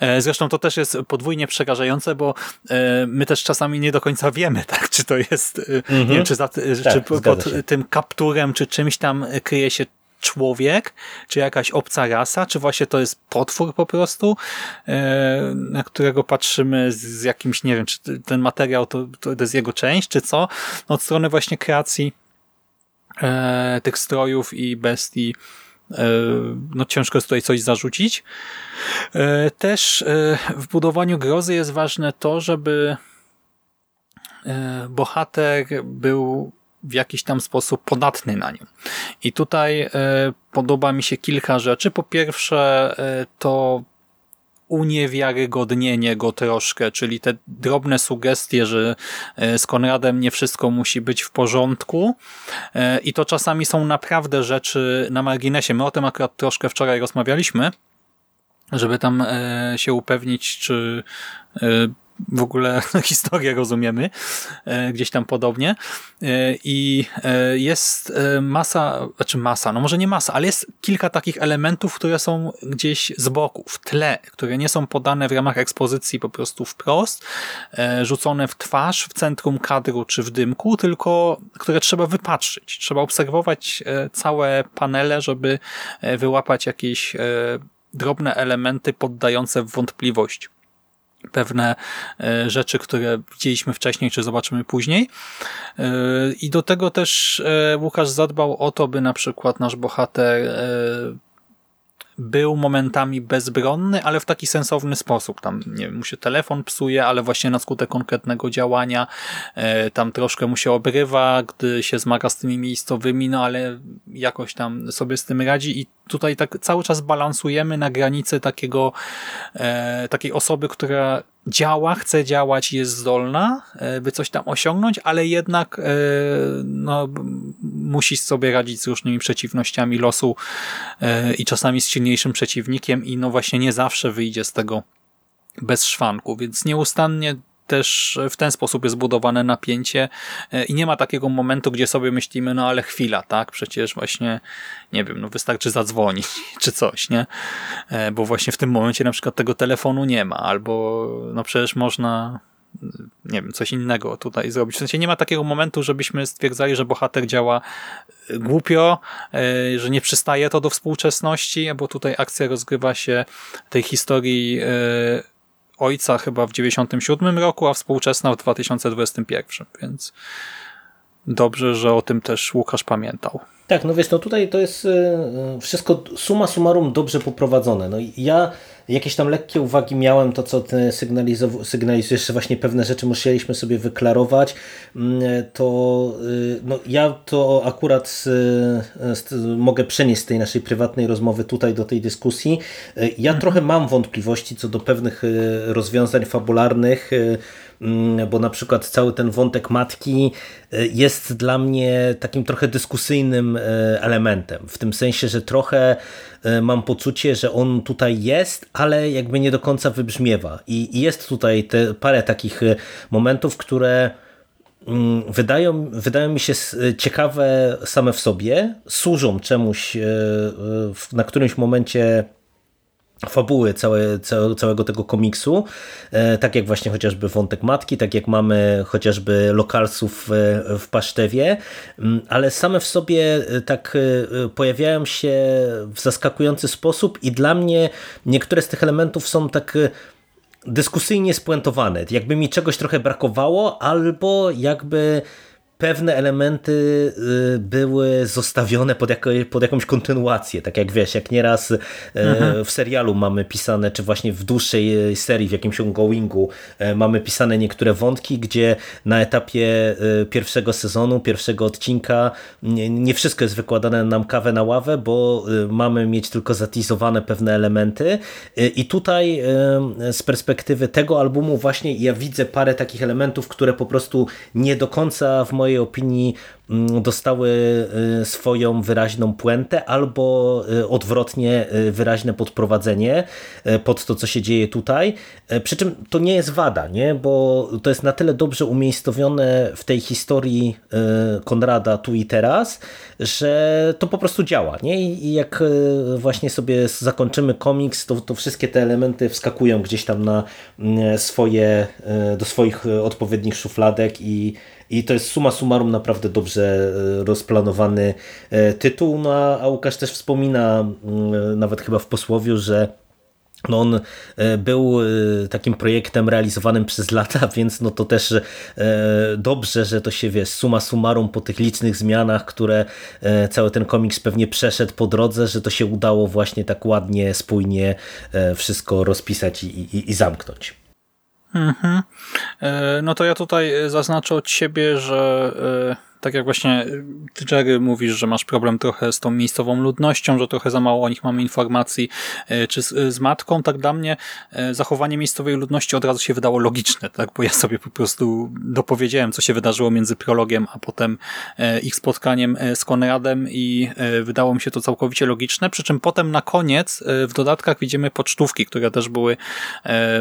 e, Zresztą to też jest podwójnie przerażające, bo e, my też czasami nie do końca wiemy, tak, czy to jest, mm -hmm. nie mhm. wiem, czy, za, tak, czy pod się. tym kapturem, czy czymś tam kryje się człowiek, czy jakaś obca rasa, czy właśnie to jest potwór po prostu, e, na którego patrzymy z jakimś, nie wiem, czy ten materiał to, to jest jego część, czy co, no, od strony właśnie kreacji e, tych strojów i bestii e, no ciężko jest tutaj coś zarzucić. E, też e, w budowaniu grozy jest ważne to, żeby bohater był w jakiś tam sposób podatny na nią. I tutaj podoba mi się kilka rzeczy. Po pierwsze, to uniewiarygodnienie go troszkę, czyli te drobne sugestie, że e, z Konradem nie wszystko musi być w porządku i to czasami są naprawdę rzeczy na marginesie. My o tym akurat troszkę wczoraj rozmawialiśmy, żeby tam się upewnić, czy w ogóle historię rozumiemy, e, gdzieś tam podobnie. E, I e, jest masa, znaczy masa, no może nie masa, ale jest kilka takich elementów, które są gdzieś z boku, w tle, które nie są podane w ramach ekspozycji po prostu wprost, rzucone w twarz, w centrum kadru czy w dymku, tylko które trzeba wypatrzyć. Trzeba obserwować całe panele, żeby wyłapać jakieś drobne elementy poddające w wątpliwość pewne e, rzeczy, które widzieliśmy wcześniej, czy zobaczymy później. E, I do tego też e, Łukasz zadbał o to, by na przykład nasz bohater był momentami bezbronny, ale w taki sensowny sposób. Tam, nie wiem, mu się telefon psuje, ale właśnie na skutek konkretnego działania. Tam troszkę mu się obrywa, gdy się zmaga z tymi miejscowymi, no ale jakoś tam sobie z tym radzi i tutaj tak cały czas balansujemy na granicy takiego, e, takiej osoby, która działa, chce działać, jest zdolna, e, by coś tam osiągnąć, ale jednak e, no, musi sobie radzić z różnymi przeciwnościami losu e, i czasami z silniejszym przeciwnikiem i no właśnie nie zawsze wyjdzie z tego bez szwanku, więc nieustannie też w ten sposób jest budowane napięcie e, i nie ma takiego momentu, gdzie sobie myślimy, no ale chwila, tak? Przecież właśnie, nie wiem, no wystarczy zadzwonić czy coś, nie? E, bo właśnie w tym momencie na przykład tego telefonu nie ma, albo no przecież można nie wiem, coś innego tutaj zrobić. W sensie nie ma takiego momentu, żebyśmy stwierdzali, że bohater działa e, głupio, że nie przystaje to do współczesności, bo tutaj akcja rozgrywa się tej historii ojca chyba w 97 roku, a współczesna w 2021, więc dobrze, że o tym też Łukasz pamiętał. Tak, no wiesz, no tutaj to jest e, wszystko suma summarum dobrze poprowadzone. No ja jakieś tam lekkie uwagi miałem, to co ty sygnalizujesz, że właśnie pewne rzeczy musieliśmy sobie wyklarować, mm, to y, no, ja to akurat mogę przenieść z tej naszej prywatnej rozmowy tutaj do tej dyskusji. Y, ja mhm. trochę mam wątpliwości co do pewnych y, rozwiązań fabularnych, bo na przykład cały ten wątek matki e, jest dla mnie takim trochę dyskusyjnym e, elementem, w tym sensie, że trochę e, mam poczucie, że on tutaj jest, ale jakby nie do końca wybrzmiewa. I jest tutaj te parę takich momentów, które mm, wydają, wydają mi się ciekawe same w sobie, służą czemuś na którymś momencie fabuły całe, całego tego komiksu, e, tak jak właśnie chociażby wątek matki, tak jak mamy chociażby lokalsów w Pasztewie, mm, ale same w sobie e, tak e, pojawiają się w zaskakujący sposób i dla mnie niektóre z tych elementów są tak dyskusyjnie spuentowane. Jakby mi czegoś trochę brakowało, albo jakby pewne elementy y, były zostawione pod, jako, pod jakąś kontynuację, tak jak wiesz, jak nieraz y, mhm. w serialu mamy pisane, czy właśnie w dłuższej y, serii, w jakimś ongoingu mamy pisane niektóre wątki, gdzie na etapie pierwszego sezonu, pierwszego odcinka nie, nie wszystko jest wykładane nam kawę na ławę, bo mamy mieć tylko zatizowane pewne elementy i tutaj z perspektywy tego albumu właśnie ja widzę parę takich elementów, które po prostu nie do końca w mojej mojej opinii mm, dostały y, swoją wyraźną puentę albo y, odwrotnie y, wyraźne podprowadzenie pod to, co się dzieje tutaj. Przy czym to nie jest wada, nie? bo to jest na tyle dobrze umiejscowione w tej historii Konrada tu i teraz, że to po prostu działa. Nie? I jak właśnie sobie zakończymy komiks, to, to wszystkie te elementy wskakują gdzieś tam na mm, swoje, do swoich odpowiednich szufladek i i to jest suma summarum naprawdę dobrze e, rozplanowany e, tytuł. No a Łukasz też wspomina, mm, nawet chyba w posłowiu, że no on e, był takim projektem realizowanym przez lata, więc no to też dobrze, że to się wiesz, suma summarum po tych licznych zmianach, które cały ten komiks pewnie przeszedł po drodze, że to się udało właśnie tak ładnie, spójnie wszystko rozpisać i, i, i zamknąć. Mhm. No to ja tutaj zaznaczę od siebie, że tak jak właśnie ty, Jerry, mówisz, że masz problem trochę z tą miejscową ludnością, że trochę za mało o nich mamy informacji, y, czy z, z matką, tak dla mnie zachowanie miejscowej ludności od razu się wydało logiczne, tak, bo ja sobie po prostu dopowiedziałem, co się wydarzyło między prologiem, a potem ich spotkaniem z Konradem i wydało mi się to całkowicie logiczne, przy czym potem na koniec w dodatkach widzimy pocztówki, które też były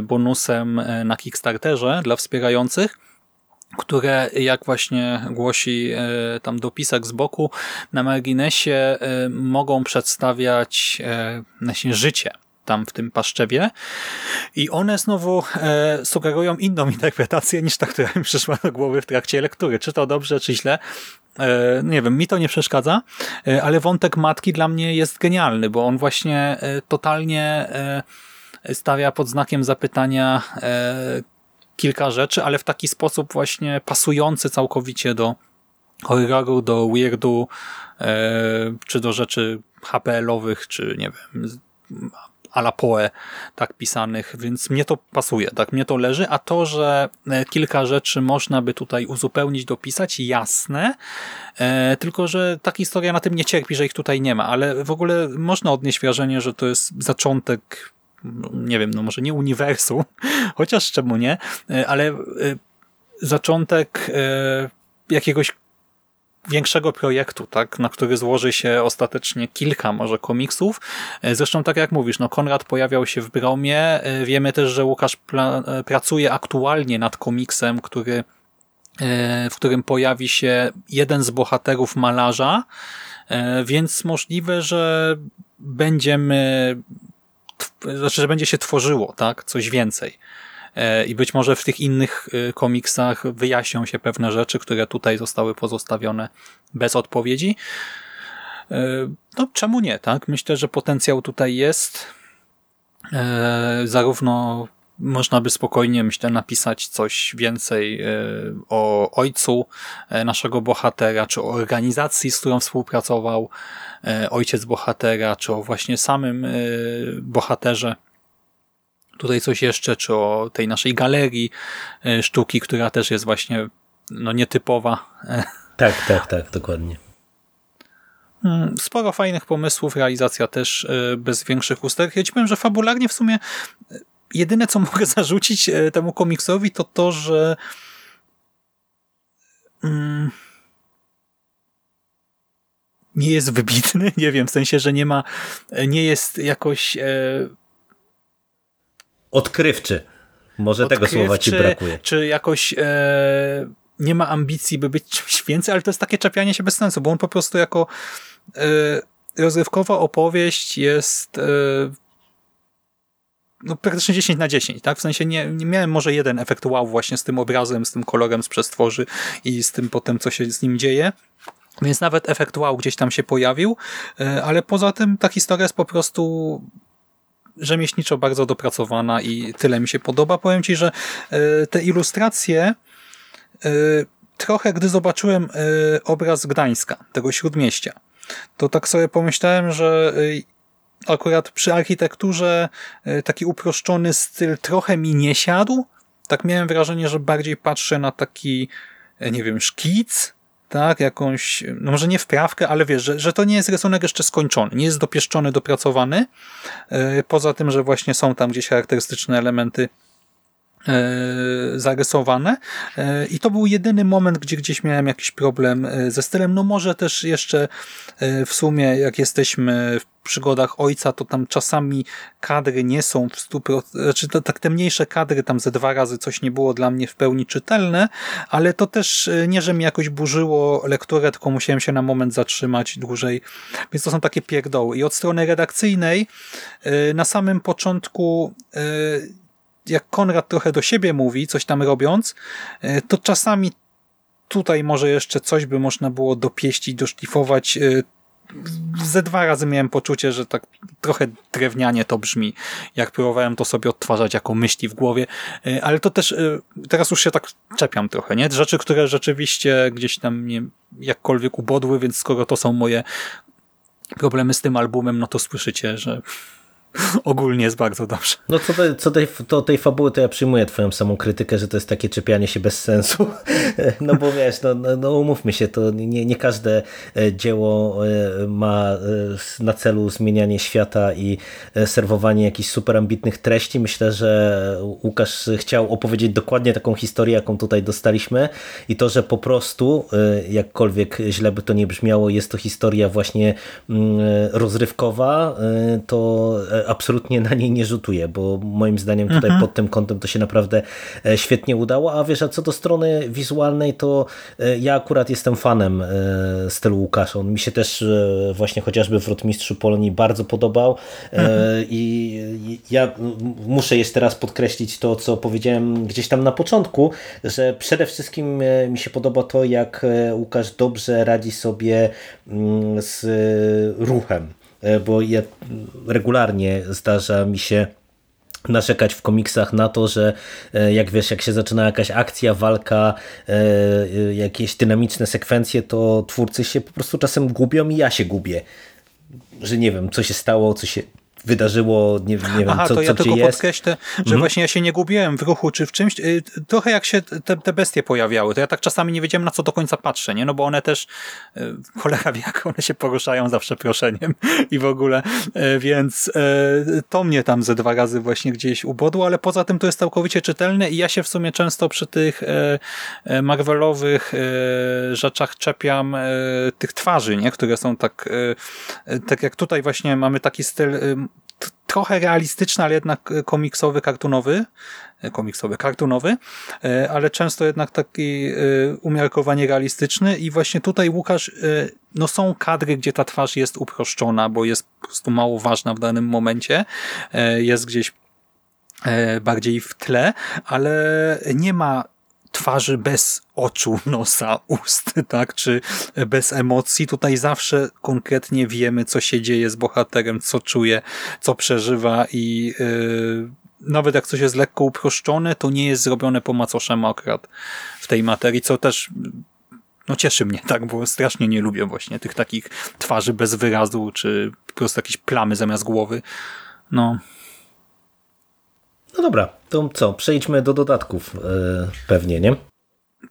bonusem na Kickstarterze dla wspierających, które, jak właśnie głosi e, tam dopisek z boku, na marginesie e, mogą przedstawiać e, właśnie życie tam w tym paszczewie i one znowu sugerują inną interpretację niż ta, która mi przyszła do głowy w trakcie lektury. Czy to dobrze, czy źle? nie wiem, mi to nie przeszkadza, ale wątek matki dla mnie jest genialny, bo on właśnie totalnie stawia pod znakiem zapytania kilka rzeczy, ale w taki sposób właśnie pasujący całkowicie do horroru, do weirdu, e, czy do rzeczy HPL-owych, czy nie wiem, a la Poe, tak pisanych, więc mnie to pasuje, tak, mnie to leży, a to, że e, kilka rzeczy można by tutaj uzupełnić, dopisać, jasne, e, tylko, że ta historia na tym nie cierpi, że ich tutaj nie ma, ale w ogóle można odnieść wrażenie, że to jest zaczątek nie wiem, no może nie uniwersum, chociaż czemu nie, e, ale e, zaczątek e, jakiegoś większego projektu, tak, na który złoży się ostatecznie kilka może komiksów. Zresztą tak jak mówisz, no Konrad pojawiał się w Bromie. Wiemy też, że Łukasz pracuje aktualnie nad komiksem, który, w którym pojawi się jeden z bohaterów malarza, więc możliwe, że będziemy znaczy, że będzie się tworzyło, tak, coś więcej. E, I być może w tych innych e, komiksach wyjaśnią się pewne rzeczy, które tutaj zostały pozostawione bez odpowiedzi. E, no, czemu nie, tak? Myślę, że potencjał tutaj jest. Zarówno można by spokojnie, myślę, napisać coś więcej o ojcu naszego bohatera, czy o organizacji, z którą współpracował, E, ojciec bohatera, czy o właśnie samym e, bohaterze. Tutaj coś jeszcze, czy o tej naszej galerii e, sztuki, która też jest właśnie no, nietypowa. Tak, tak, tak, dokładnie. Mm, sporo fajnych pomysłów, realizacja też bez większych usterek. Ja ci powiem, że fabularnie w sumie jedyne, co mogę zarzucić temu komiksowi, to to, że mm, nie jest wybitny, nie wiem, w sensie, że nie ma, nie jest jakoś... E... Odkrywczy. Może Odkrywczy, tego słowa ci brakuje. Czy jakoś e... nie ma ambicji, by być czymś więcej, ale to jest takie czepianie się bez sensu, bo on po prostu jako e... rozrywkowa opowieść jest e... no, praktycznie 10 na 10, tak? W sensie nie, nie miałem może jeden efekt wow właśnie z tym obrazem, z tym kolorem z przestworzy i z tym potem, co się z nim dzieje, więc nawet efekt wow gdzieś tam się pojawił, e, ale poza tym ta historia jest po prostu rzemieślniczo bardzo dopracowana i tyle mi się podoba. Powiem Ci, że e, te ilustracje e, trochę, gdy zobaczyłem obraz Gdańska, tego śródmieścia, to tak sobie pomyślałem, że akurat przy architekturze taki uproszczony styl trochę mi nie siadł. Tak miałem wrażenie, że bardziej patrzę na taki, nie wiem, szkic, tak, jakąś, no może nie wprawkę, ale wiesz, że, że to nie jest rysunek jeszcze skończony, nie jest dopieszczony, dopracowany, e, poza tym, że właśnie są tam gdzieś charakterystyczne elementy e, zarysowane. E, i to był jedyny moment, gdzie gdzieś miałem jakiś problem ze stylem, no może też jeszcze w sumie jak jesteśmy w przygodach ojca, to tam czasami kadry nie są w stu znaczy to, tak te mniejsze kadry, tam ze dwa razy coś nie było dla mnie w pełni czytelne, ale to też e, nie, że mi jakoś burzyło lekturę, tylko musiałem się na moment zatrzymać dłużej, więc to są takie pierdoły. I od strony redakcyjnej e, na samym początku e, jak Konrad trochę do siebie mówi, coś tam robiąc, to czasami tutaj może jeszcze coś by można było dopieścić, doszlifować, ze dwa razy miałem poczucie, że tak trochę drewnianie to brzmi, jak próbowałem to sobie odtwarzać jako myśli w głowie, y, ale to też teraz już się tak czepiam trochę, nie? Rzeczy, które rzeczywiście gdzieś tam mnie jakkolwiek ubodły, więc skoro to są moje problemy z tym albumem, no to słyszycie, że ogólnie jest bardzo dobrze. No co, do, co tej, to tej fabuły, to ja przyjmuję twoją samą krytykę, że to jest takie czepianie się bez sensu. No bo wiesz, no, no, no umówmy się, to nie, nie każde e, dzieło e, ma e, na celu zmienianie świata i serwowanie jakichś super ambitnych treści. Myślę, że Łukasz chciał opowiedzieć dokładnie taką historię, jaką tutaj dostaliśmy i to, że po prostu, jakkolwiek źle by to nie brzmiało, jest to historia właśnie mm, rozrywkowa, to absolutnie na niej nie rzutuje, bo moim zdaniem tutaj mhm. pod tym kątem to się naprawdę e, świetnie udało, a wiesz, a co do strony wizualnej, to e, ja akurat jestem fanem e, stylu Łukasza. On mi się też właśnie chociażby w Rotmistrzu Polonii bardzo podobał mhm. i ja muszę jeszcze raz podkreślić to, co powiedziałem gdzieś tam na początku, że przede wszystkim mi się podoba to, jak Łukasz dobrze radzi sobie mm, z ruchem. E, bo ja regularnie zdarza mi się narzekać w komiksach na to, że e, jak wiesz, jak się zaczyna jakaś akcja, walka, e, jakieś dynamiczne sekwencje, to twórcy się po prostu czasem gubią i ja się gubię. Że nie wiem, co się stało, co się wydarzyło, nie, nie wiem, Aha, co, to ja co tylko jest. podkreślę, że mhm. właśnie ja się nie gubiłem w ruchu czy w czymś. Y, trochę jak się te, te bestie pojawiały, to ja tak czasami nie wiedziałem, na co do końca patrzę, nie? No bo one też, y, cholera wie, jak one się poruszają za przeproszeniem i w ogóle, y, więc to mnie tam ze dwa razy właśnie gdzieś ubodło, ale poza tym to jest całkowicie czytelne i ja się w sumie często przy tych Marvelowych rzeczach czepiam tych twarzy, nie? Które są tak, tak jak tutaj właśnie mamy taki styl trochę realistyczny, ale jednak komiksowy, kartunowy, e, komiksowy, kartunowy, e, ale często jednak taki e, umiarkowanie realistyczny. I właśnie tutaj Łukasz, no są kadry, gdzie ta twarz jest uproszczona, bo jest po prostu mało ważna w danym momencie, jest gdzieś bardziej w tle, ale nie ma twarzy bez oczu, nosa, ust, tak, czy bez emocji. Tutaj zawsze konkretnie wiemy, co się dzieje z bohaterem, co czuje, co przeżywa i yy, nawet jak coś jest lekko uproszczone, to nie jest zrobione po macoszemu akurat w tej materii, co też no cieszy mnie, tak, bo strasznie nie lubię właśnie tych takich twarzy bez wyrazu, czy po prostu jakieś plamy zamiast głowy. No, no dobra, to co, przejdźmy do dodatków yy, pewnie, nie?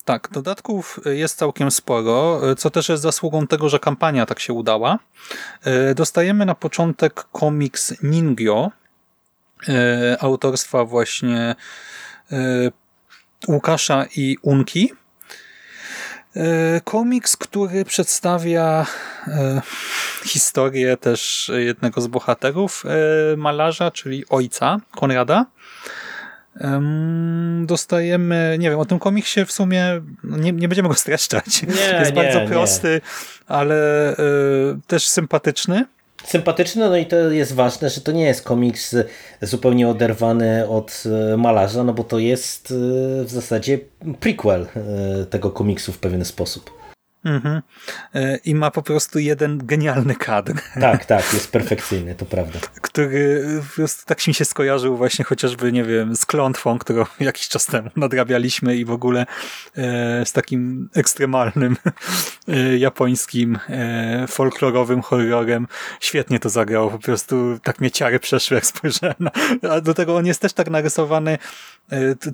Tak, dodatków jest całkiem sporo, co też jest zasługą tego, że kampania tak się udała. E, dostajemy na początek komiks Ningyo, e, autorstwa właśnie Łukasza i Unki. Komiks, który przedstawia historię też jednego z bohaterów malarza, czyli ojca Konrada, dostajemy, nie wiem, o tym komiksie w sumie nie, nie będziemy go streszczać. Nie, jest nie, bardzo prosty, nie. ale też sympatyczny. Sympatyczny, no i to jest ważne, że to nie jest komiks zupełnie oderwany od e, malarza, no bo to jest e, w zasadzie prequel tego komiksu w pewien sposób. Mhm. E, I ma po prostu jeden genialny kadr. Tak, tak, jest perfekcyjny, to prawda. Który po prostu tak mi się skojarzył właśnie chociażby, nie wiem, z klątwą, którą jakiś czas temu nadrabialiśmy i w ogóle e, z takim ekstremalnym e, japońskim folklorowym horrorem. Świetnie to zagrało, po prostu tak mnie ciary przeszły, jak spojrzałem. Na, a do tego on jest też tak narysowany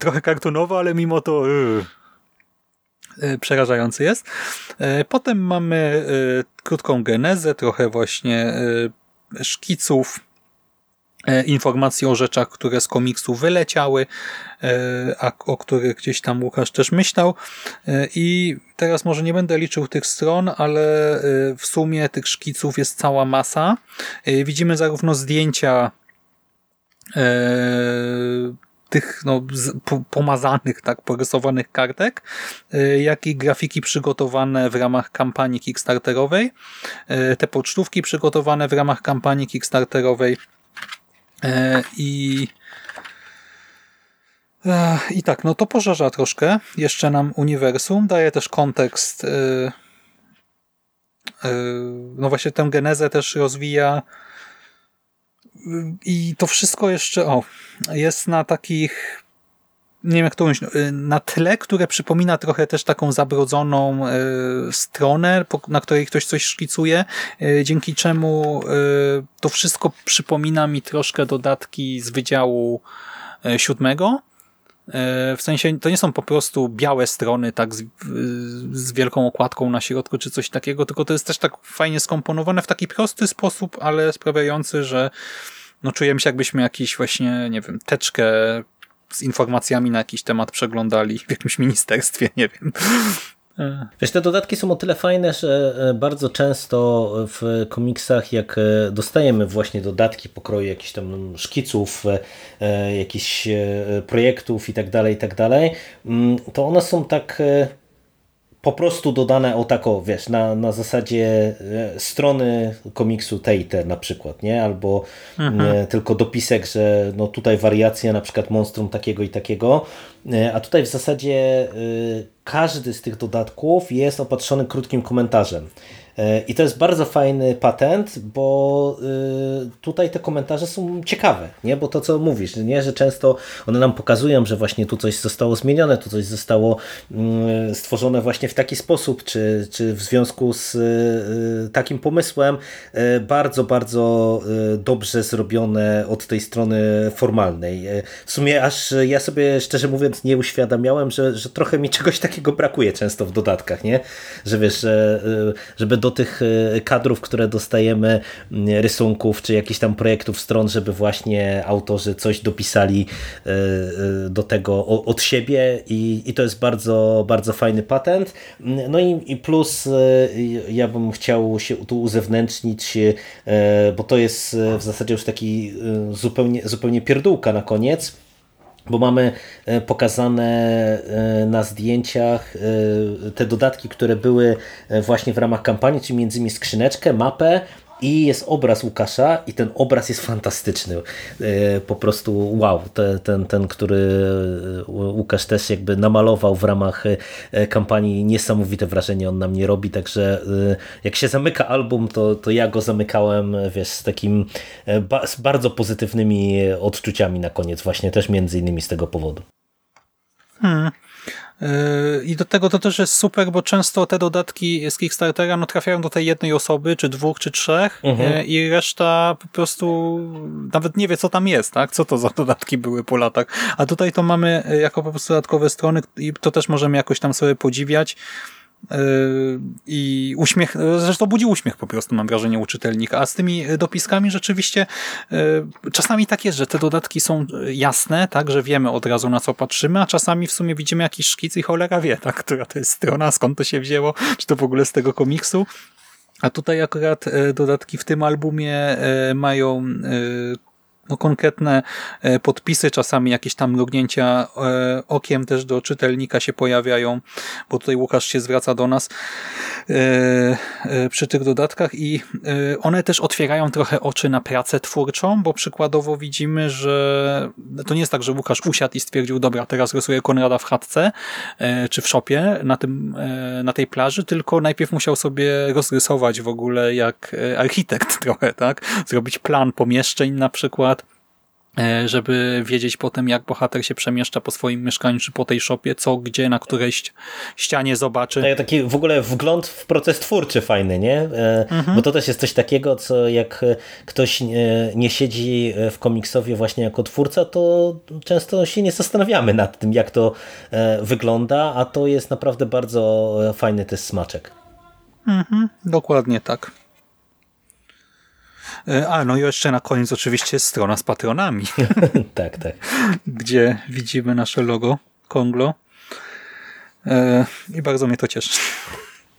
trochę kartunowo, ale mimo to E, przerażający jest. E, potem mamy e, krótką genezę, trochę właśnie szkiców, informacji o rzeczach, które z komiksu wyleciały, a o których gdzieś tam Łukasz też myślał. I teraz może nie będę liczył tych stron, ale w sumie tych szkiców jest cała masa. Widzimy zarówno zdjęcia tych no, pomazanych, tak, porysowanych kartek, y, jak i grafiki przygotowane w ramach kampanii kickstarterowej, y, te pocztówki przygotowane w ramach kampanii kickstarterowej y, i i tak, no to pożarza troszkę jeszcze nam uniwersum, daje też kontekst no właśnie tę genezę też rozwija i to wszystko jeszcze, o, jest na takich nie wiem jak to mówić, na tle, które przypomina trochę też taką zabrodzoną stronę, na której ktoś coś szkicuje, dzięki czemu to wszystko przypomina mi troszkę dodatki z Wydziału Siódmego, w sensie to nie są po prostu białe strony tak z, z, wielką okładką na środku czy coś takiego, tylko to jest też tak fajnie skomponowane w taki prosty sposób, ale sprawiający, że no czujemy się jakbyśmy jakiś właśnie, nie wiem, teczkę z informacjami na jakiś temat przeglądali w jakimś ministerstwie, nie wiem. Wiesz, te dodatki są o tyle fajne, że e, bardzo często w komiksach, jak e, dostajemy właśnie dodatki pokroju jakichś tam szkiców, e, jakichś projektów i tak dalej, i tak dalej, mm, to one są tak po prostu dodane o tako, wiesz, na, na zasadzie e, strony komiksu tej te na przykład, nie? Albo mhm. nie, tylko dopisek, że no tutaj wariacja na przykład monstrum takiego i takiego, e, a tutaj w zasadzie y, każdy z tych dodatków jest opatrzony krótkim komentarzem. E, I to jest bardzo fajny patent, bo y, tutaj te komentarze są ciekawe, nie? bo to co mówisz, nie? że często one nam pokazują, że właśnie tu coś zostało zmienione, tu coś zostało mm, stworzone właśnie w taki sposób, czy, czy w związku z takim pomysłem bardzo, bardzo dobrze zrobione od tej strony formalnej. W sumie aż ja sobie szczerze mówiąc nie uświadamiałem, że, że trochę mi czegoś takiego brakuje często w dodatkach, nie? że wiesz, że, żeby do tych e, kadrów, które dostajemy, rysunków czy jakichś tam projektów stron, żeby właśnie autorzy coś dopisali e, e, do tego od siebie i, i to jest bardzo, bardzo fajny patent. No i, i plus ja bym chciał się tu uzewnętrznić, bo to jest w zasadzie już taki zupełnie, zupełnie pierdółka na koniec bo mamy e, pokazane e, na zdjęciach e, te dodatki, które były właśnie w ramach kampanii, czyli między innymi skrzyneczkę, mapę i jest obraz Łukasza i ten obraz jest fantastyczny. E, po prostu wow, ten, ten, który Łukasz też jakby namalował w ramach e, kampanii, niesamowite wrażenie on na mnie robi, także e, jak się zamyka album, to, to ja go zamykałem, wiesz, z takim z bardzo pozytywnymi odczuciami na koniec, właśnie też między innymi z tego powodu. Hmm. Yy, I do tego to też jest super, bo często te dodatki z Kickstartera no, trafiają do tej jednej osoby, czy dwóch, czy trzech mhm. Yy, i reszta po prostu nawet nie wie, co tam jest, tak? Co to za dodatki były po latach. A tutaj to mamy jako po prostu dodatkowe strony i to też możemy jakoś tam sobie podziwiać. Yy, i uśmiech, zresztą budzi uśmiech po prostu, mam wrażenie, u czytelnika. A z tymi dopiskami rzeczywiście yy, czasami tak jest, że te dodatki są jasne, tak, że wiemy od razu na co patrzymy, a czasami w sumie widzimy jakiś szkic i cholera wie, tak, która to jest strona, skąd to się wzięło, czy to w ogóle z tego komiksu. A tutaj akurat yy, dodatki w tym albumie mają no, konkretne e, podpisy, czasami jakieś tam mrugnięcia e, okiem też do czytelnika się pojawiają, bo tutaj Łukasz się zwraca do nas e, przy tych dodatkach i one też otwierają trochę oczy na pracę twórczą, bo przykładowo widzimy, że to nie jest tak, że Łukasz usiadł i stwierdził, dobra, teraz rysuję Konrada w chatce czy w szopie na, tym, na tej plaży, tylko najpierw musiał sobie rozrysować w ogóle jak architekt trochę, tak? Zrobić plan pomieszczeń na przykład, żeby wiedzieć potem, jak bohater się przemieszcza po swoim mieszkaniu, czy po tej szopie, co, gdzie, na której ścianie zobaczy. Taki w ogóle wgląd w proces twórczy fajny, nie? E, mhm. Bo to też jest coś takiego, co jak ktoś nie, siedzi w komiksowie właśnie jako twórca, to często się nie zastanawiamy nad tym, jak to e, wygląda, a to jest naprawdę bardzo fajny też smaczek. Mhm, dokładnie tak. E, a, no i jeszcze na koniec oczywiście strona z patronami. tak, tak. Gdzie widzimy nasze logo Konglo. E, I bardzo mnie to cieszy.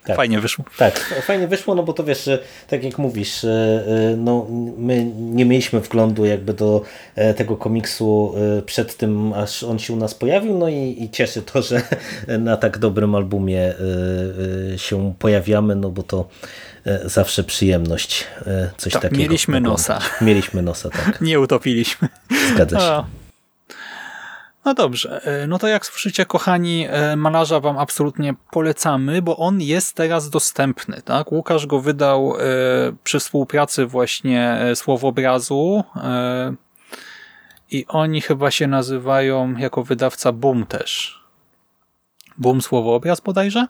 Tak. Fajnie wyszło. Tak, fajnie wyszło, no bo to wiesz, tak jak mówisz, e, no my nie mieliśmy wglądu jakby do tego komiksu przed tym, aż on się u nas pojawił, no i, i cieszy to, że na tak dobrym albumie się pojawiamy, no bo to zawsze przyjemność e, coś tak, takiego. Mieliśmy nosa. Mieliśmy nosa, tak. Nie utopiliśmy. Zgadza się. No dobrze, e, no to jak słyszycie, kochani, e, malarza wam absolutnie polecamy, bo on jest teraz dostępny. tak? Łukasz go wydał e, przy współpracy właśnie Słowobrazu i oni chyba się nazywają jako wydawca Boom też. Boom Słowoobraz bodajże.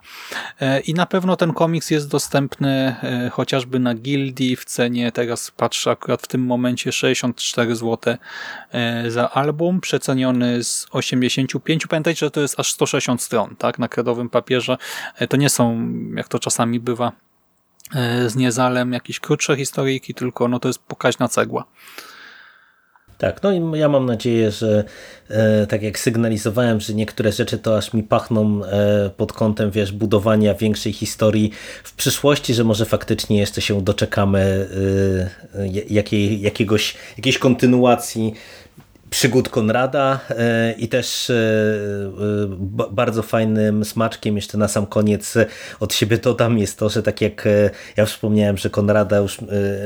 E, I na pewno ten komiks jest dostępny e, chociażby na Gildii w cenie, teraz patrzę akurat w tym momencie 64 zł e, za album, przeceniony z 85. Pamiętajcie, że to jest aż 160 stron tak, na kredowym papierze. To nie są, jak to czasami bywa, z niezalem jakieś krótsze historyjki, tylko no to jest pokaźna cegła. Tak, no i ja mam nadzieję, że e, tak jak sygnalizowałem, że niektóre rzeczy to aż mi pachną e, pod kątem, wiesz, budowania większej historii w przyszłości, że może faktycznie jeszcze się doczekamy e, jakiej, jakiegoś, jakiejś kontynuacji przygód Konrada e, i też e, e, bardzo fajnym smaczkiem jeszcze na sam koniec od siebie dodam jest to, że tak jak ja wspomniałem, że Konrada już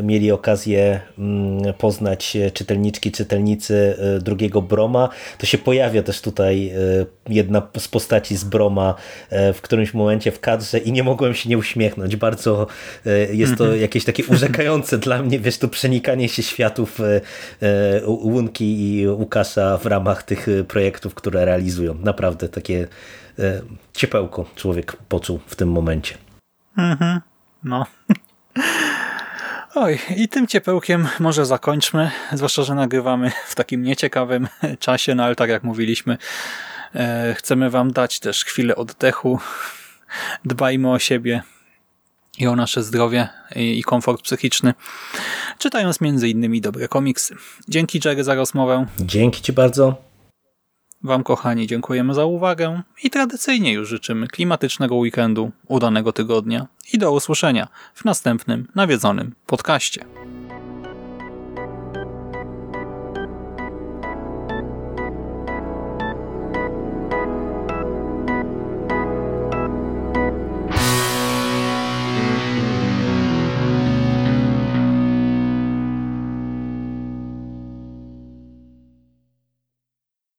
mieli okazję mm, poznać czytelniczki, czytelnicy drugiego Broma, to się pojawia też tutaj jedna z postaci z Broma w którymś momencie w kadrze i nie mogłem się nie uśmiechnąć. Bardzo jest to mhm. jakieś takie urzekające dla mnie, wiesz, to przenikanie się światów Łunki i Łukasza w ramach tych y, projektów, które realizują. Naprawdę takie e, ciepełko człowiek poczuł w tym momencie. Mhm, no. Oj, i tym ciepełkiem może zakończmy, zwłaszcza, że nagrywamy w takim nieciekawym czasie, no ale tak jak mówiliśmy, e, chcemy wam dać też chwilę oddechu. Dbajmy o siebie, i o nasze zdrowie i komfort psychiczny, czytając między innymi dobre komiksy. Dzięki Jerry za rozmowę. Dzięki Ci bardzo. Wam kochani dziękujemy za uwagę i tradycyjnie już życzymy klimatycznego weekendu, udanego tygodnia i do usłyszenia w następnym nawiedzonym podcaście.